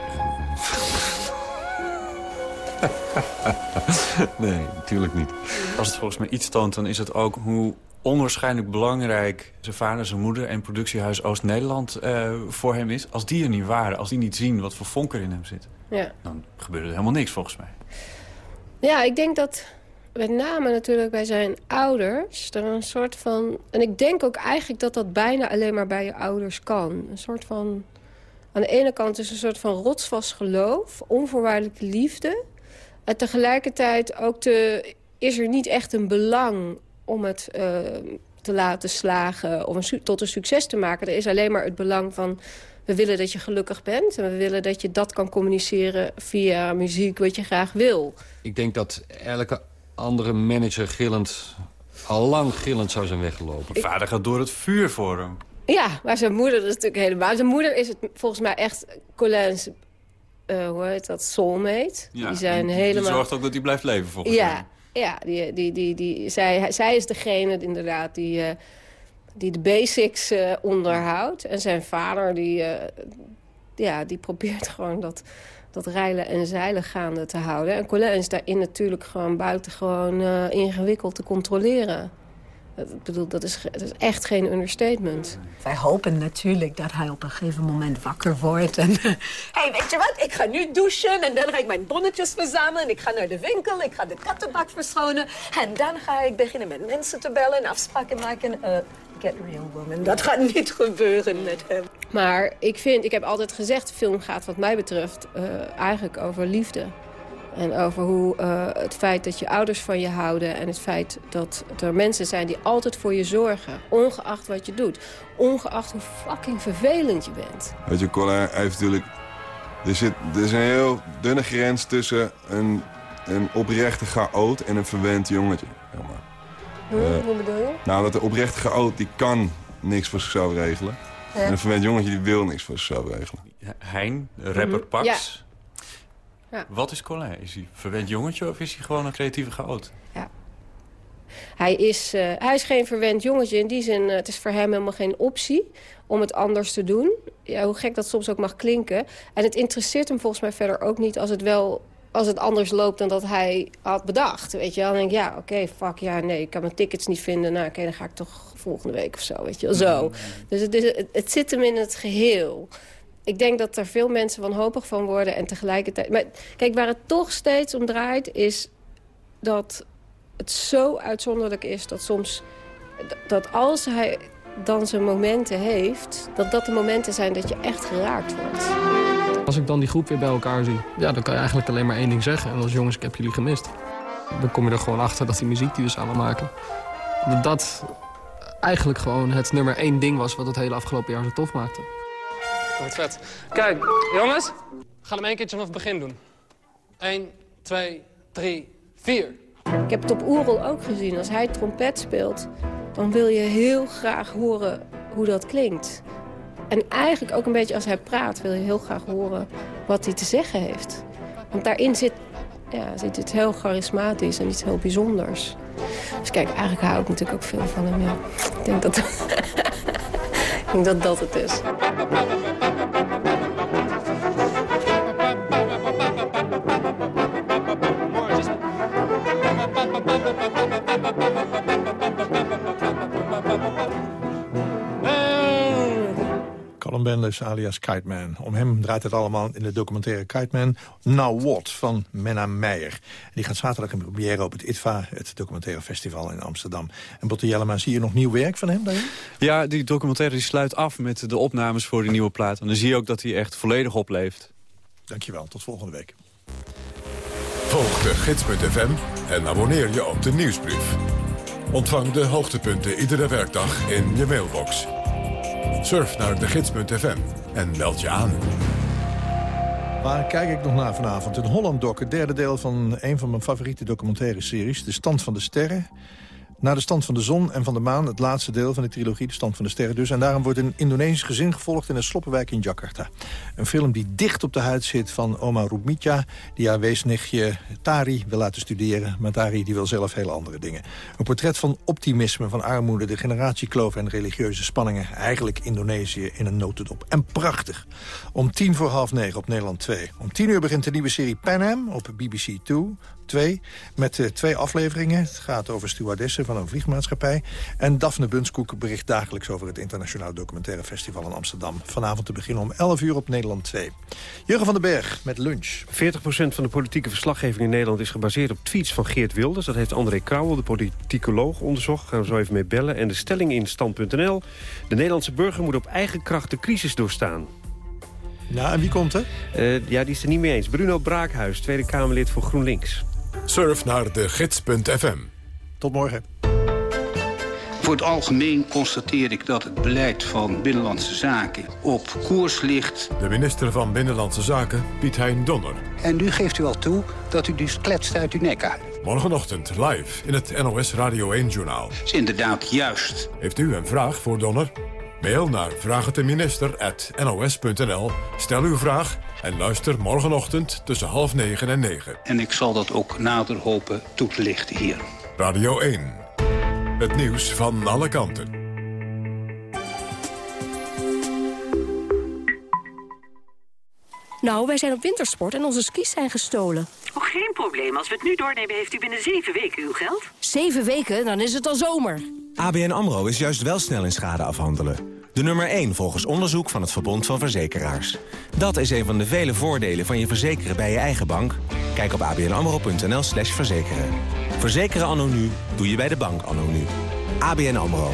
S31: natuurlijk niet. Als het volgens mij iets toont, dan is het ook hoe onwaarschijnlijk belangrijk zijn vader, zijn moeder en productiehuis Oost-Nederland uh, voor hem is. Als die er niet waren, als die niet zien wat voor vonk er in hem zit,
S32: ja.
S31: dan gebeurt er helemaal niks volgens mij.
S32: Ja, ik denk dat met name natuurlijk bij zijn ouders er een soort van... En ik denk ook eigenlijk dat dat bijna alleen maar bij je ouders kan. Een soort van... Aan de ene kant is een soort van rotsvast geloof, onvoorwaardelijke liefde. En tegelijkertijd ook te, is er niet echt een belang om het uh, te laten slagen... of een, tot een succes te maken. Er is alleen maar het belang van... we willen dat je gelukkig bent... en we willen dat je dat kan communiceren via muziek wat je graag wil.
S34: Ik denk dat elke andere manager gillend... al lang gillend zou zijn weggelopen.
S31: Ik... Vader gaat door het vuur voor hem.
S32: Ja, maar zijn moeder is natuurlijk helemaal... Zijn moeder is het volgens mij echt Colin's uh, hoe heet dat, soulmate.
S31: Ja,
S32: die zijn helemaal...
S31: die zorgt ook dat hij blijft leven, volgens
S32: ja,
S31: mij.
S32: Ja, die, die, die, die, zij, zij is degene inderdaad die, uh, die de basics uh, onderhoudt. En zijn vader die, ja, die probeert gewoon dat, dat reilen en zeilen gaande te houden. En Colin is daarin natuurlijk gewoon buitengewoon ingewikkeld te controleren. Ik bedoel, dat is, dat is echt geen understatement.
S35: Wij hopen natuurlijk dat hij op een gegeven moment wakker wordt. En, hé, hey, weet je wat? Ik ga nu douchen en dan ga ik mijn bonnetjes verzamelen. Ik ga naar de winkel, ik ga de kattenbak verschonen. En dan ga ik beginnen met mensen te bellen en afspraken maken. Uh, get real, woman. Dat gaat niet gebeuren met hem.
S32: Maar ik vind, ik heb altijd gezegd, de film gaat wat mij betreft uh, eigenlijk over liefde. En over hoe uh, het feit dat je ouders van je houden... en het feit dat er mensen zijn die altijd voor je zorgen. Ongeacht wat je doet. Ongeacht hoe fucking vervelend je bent.
S36: Weet je, Colin heeft natuurlijk... Er, zit, er is een heel dunne grens tussen een, een oprechte chaot en een verwend jongetje. Zeg maar.
S32: Hm,
S36: Eh,
S32: hoe bedoel je?
S36: nou, dat de oprechte chaot, die kan niks voor zichzelf regelen.
S32: Ja.
S36: En een verwend jongetje, die wil niks voor zichzelf regelen.
S31: Hein, rapper
S32: Mhm.
S31: Pax.
S32: Ja.
S31: Wat is Colin? Is hij een verwend jongetje of is hij gewoon een creatieve chaot?
S32: Hij is, eh, hij is geen verwend jongetje. In die zin, eh, het is voor hem helemaal geen optie om het anders te doen. Ja, hoe gek dat soms ook mag klinken. En het interesseert hem volgens mij verder ook niet als het wel als het anders loopt dan dat hij had bedacht. Weet je dan denk ik, ja, oké, fuck, ja, nee, ik kan mijn tickets niet vinden. Nou, oké, dan ga ik toch volgende week of zo, weet je wel, zo. Dus het, is, het, het zit hem in het geheel. Ik denk dat er veel mensen wanhopig van worden en tegelijkertijd... Maar kijk, waar het toch steeds om draait, is dat het zo uitzonderlijk is dat soms... dat als hij dan zijn momenten heeft... dat dat de momenten zijn dat je echt geraakt wordt.
S33: Als ik dan die groep weer bij elkaar zie, ja, dan kan je eigenlijk alleen maar één ding zeggen. En is jongens, ik heb jullie gemist. Dan kom je er gewoon achter dat die muziek die we samen maken... dat dat eigenlijk gewoon het nummer één ding was... wat het hele afgelopen jaar zo tof maakte. Kijk, jongens. We gaan hem één keertje vanaf het begin doen. 1, 2, 3, 4.
S32: Ik heb het op Oerol ook gezien. Als hij trompet speelt, dan wil je heel graag horen hoe dat klinkt. En eigenlijk ook een beetje als hij praat, wil je heel graag horen wat hij te zeggen heeft. Want daarin zit, ja, zit iets heel charismatisch en iets heel bijzonders. Dus kijk, eigenlijk hou ik natuurlijk ook veel van hem. Ja. Ik denk dat ik denk dat, dat het is.
S10: Bendis alias Kite Man. Om hem draait het allemaal in de documentaire Kite Man Now What van Menna Meijer. Die gaat zaterdag in première op het ITVA, het documentaire festival in Amsterdam. En Botte Jellema, zie je nog nieuw werk van hem daarin?
S31: Ja, die documentaire die sluit af met de opnames voor die nieuwe plaat. En dan zie je ook dat hij echt volledig opleeft.
S10: Dankjewel, tot volgende week.
S1: Volg de gids.fm en abonneer je op de nieuwsbrief. Ontvang de hoogtepunten iedere werkdag in je mailbox. Surf naar de gids.fm en meld je aan.
S10: Waar kijk ik nog naar vanavond? In Holland Doc, het derde deel van een van mijn favoriete documentaire series. De Stand van de Sterren. Na de stand van de zon en van de maan, het laatste deel van de trilogie, de stand van de sterren dus. En daarom wordt een Indonesisch gezin gevolgd in een sloppenwijk in Jakarta. Een film die dicht op de huid zit van oma Roemitja, die haar weesnichtje Tari wil laten studeren. Maar Tari die wil zelf hele andere dingen. Een portret van optimisme, van armoede, de generatiekloof en religieuze spanningen. Eigenlijk Indonesië in een notendop. En prachtig. Om tien voor half negen op Nederland 2. Om tien uur begint de nieuwe serie Pan Am op BBC 2. 2, met uh, twee afleveringen. Het gaat over stewardessen van een vliegmaatschappij. En Daphne Bunskoek bericht dagelijks over het Internationaal Documentaire Festival in Amsterdam. Vanavond te beginnen om 11 uur op Nederland 2. Jurgen van den Berg met lunch.
S37: 40% van de politieke verslaggeving in Nederland is gebaseerd op tweets van Geert Wilders. Dat heeft André Krauwel, de politicoloog, onderzocht. Gaan we zo even mee bellen. En de stelling in stand.nl. De Nederlandse burger moet op eigen kracht de crisis doorstaan.
S10: Ja, en wie komt er?
S37: Uh, ja, die is er niet mee eens. Bruno Braakhuis, Tweede Kamerlid voor GroenLinks.
S1: Surf naar de gids.fm.
S10: Tot morgen.
S38: Voor het algemeen constateer ik dat het beleid van Binnenlandse Zaken op koers ligt.
S1: De minister van Binnenlandse Zaken, Piet Hein Donner.
S38: En nu geeft u al toe dat u dus kletst uit uw nek uit.
S1: Morgenochtend live in het NOS Radio 1-journaal.
S38: is inderdaad juist.
S1: Heeft u een vraag voor Donner? Mail naar vraagteminister.nos.nl. Stel uw vraag en luister morgenochtend tussen half negen en negen.
S38: En ik zal dat ook nader hopen toe te lichten hier.
S1: Radio 1. Het nieuws van alle kanten.
S39: Nou, wij zijn op wintersport en onze skis zijn gestolen.
S40: Oh, geen probleem. Als we het nu doornemen, heeft u binnen zeven weken uw geld.
S39: Zeven weken? Dan is het al zomer.
S41: ABN AMRO is juist wel snel in schade afhandelen. De nummer 1 volgens onderzoek van het Verbond van Verzekeraars. Dat is een van de vele voordelen van je verzekeren bij je eigen bank. Kijk op abnamro.nl slash verzekeren. Verzekeren anno nu doe je bij de bank anno nu. ABN AMRO.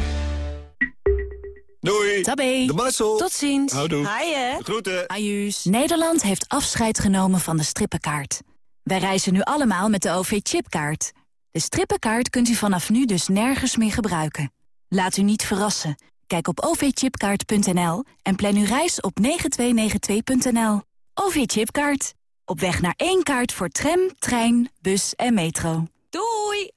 S42: Doei.
S39: Tabé.
S42: De Marcel.
S39: Tot ziens.
S42: Houdoe.
S39: Haaien.
S42: Groeten.
S39: Ajuus.
S43: Nederland heeft afscheid genomen van de strippenkaart. Wij reizen nu allemaal met de OV-chipkaart. De strippenkaart kunt u vanaf nu dus nergens meer gebruiken. Laat u niet verrassen. Kijk op ovchipkaart.nl en plan uw reis op 9292.nl. OV-chipkaart. Op weg naar één kaart voor tram, trein, bus en metro.
S39: Doei!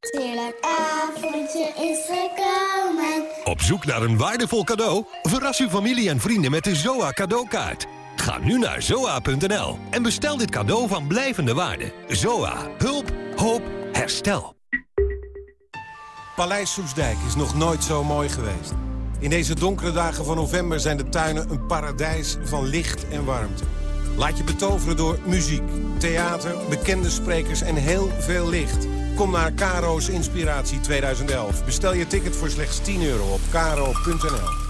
S44: heerlijk avondje is gekomen.
S45: Op zoek naar een waardevol cadeau? Verras uw familie en vrienden met de ZOA cadeaukaart. Ga nu naar zoa.nl en bestel dit cadeau van blijvende waarde. ZOA. Hulp. Hoop. Herstel.
S46: Paleis Soesdijk is nog nooit zo mooi geweest. In deze donkere dagen van november zijn de tuinen een paradijs van licht en warmte. Laat je betoveren door muziek, theater, bekende sprekers en heel veel licht. Kom naar Caro's Inspiratie 2011. Bestel je ticket voor slechts 10 euro op caro.nl.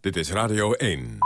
S1: Dit is Radio 1.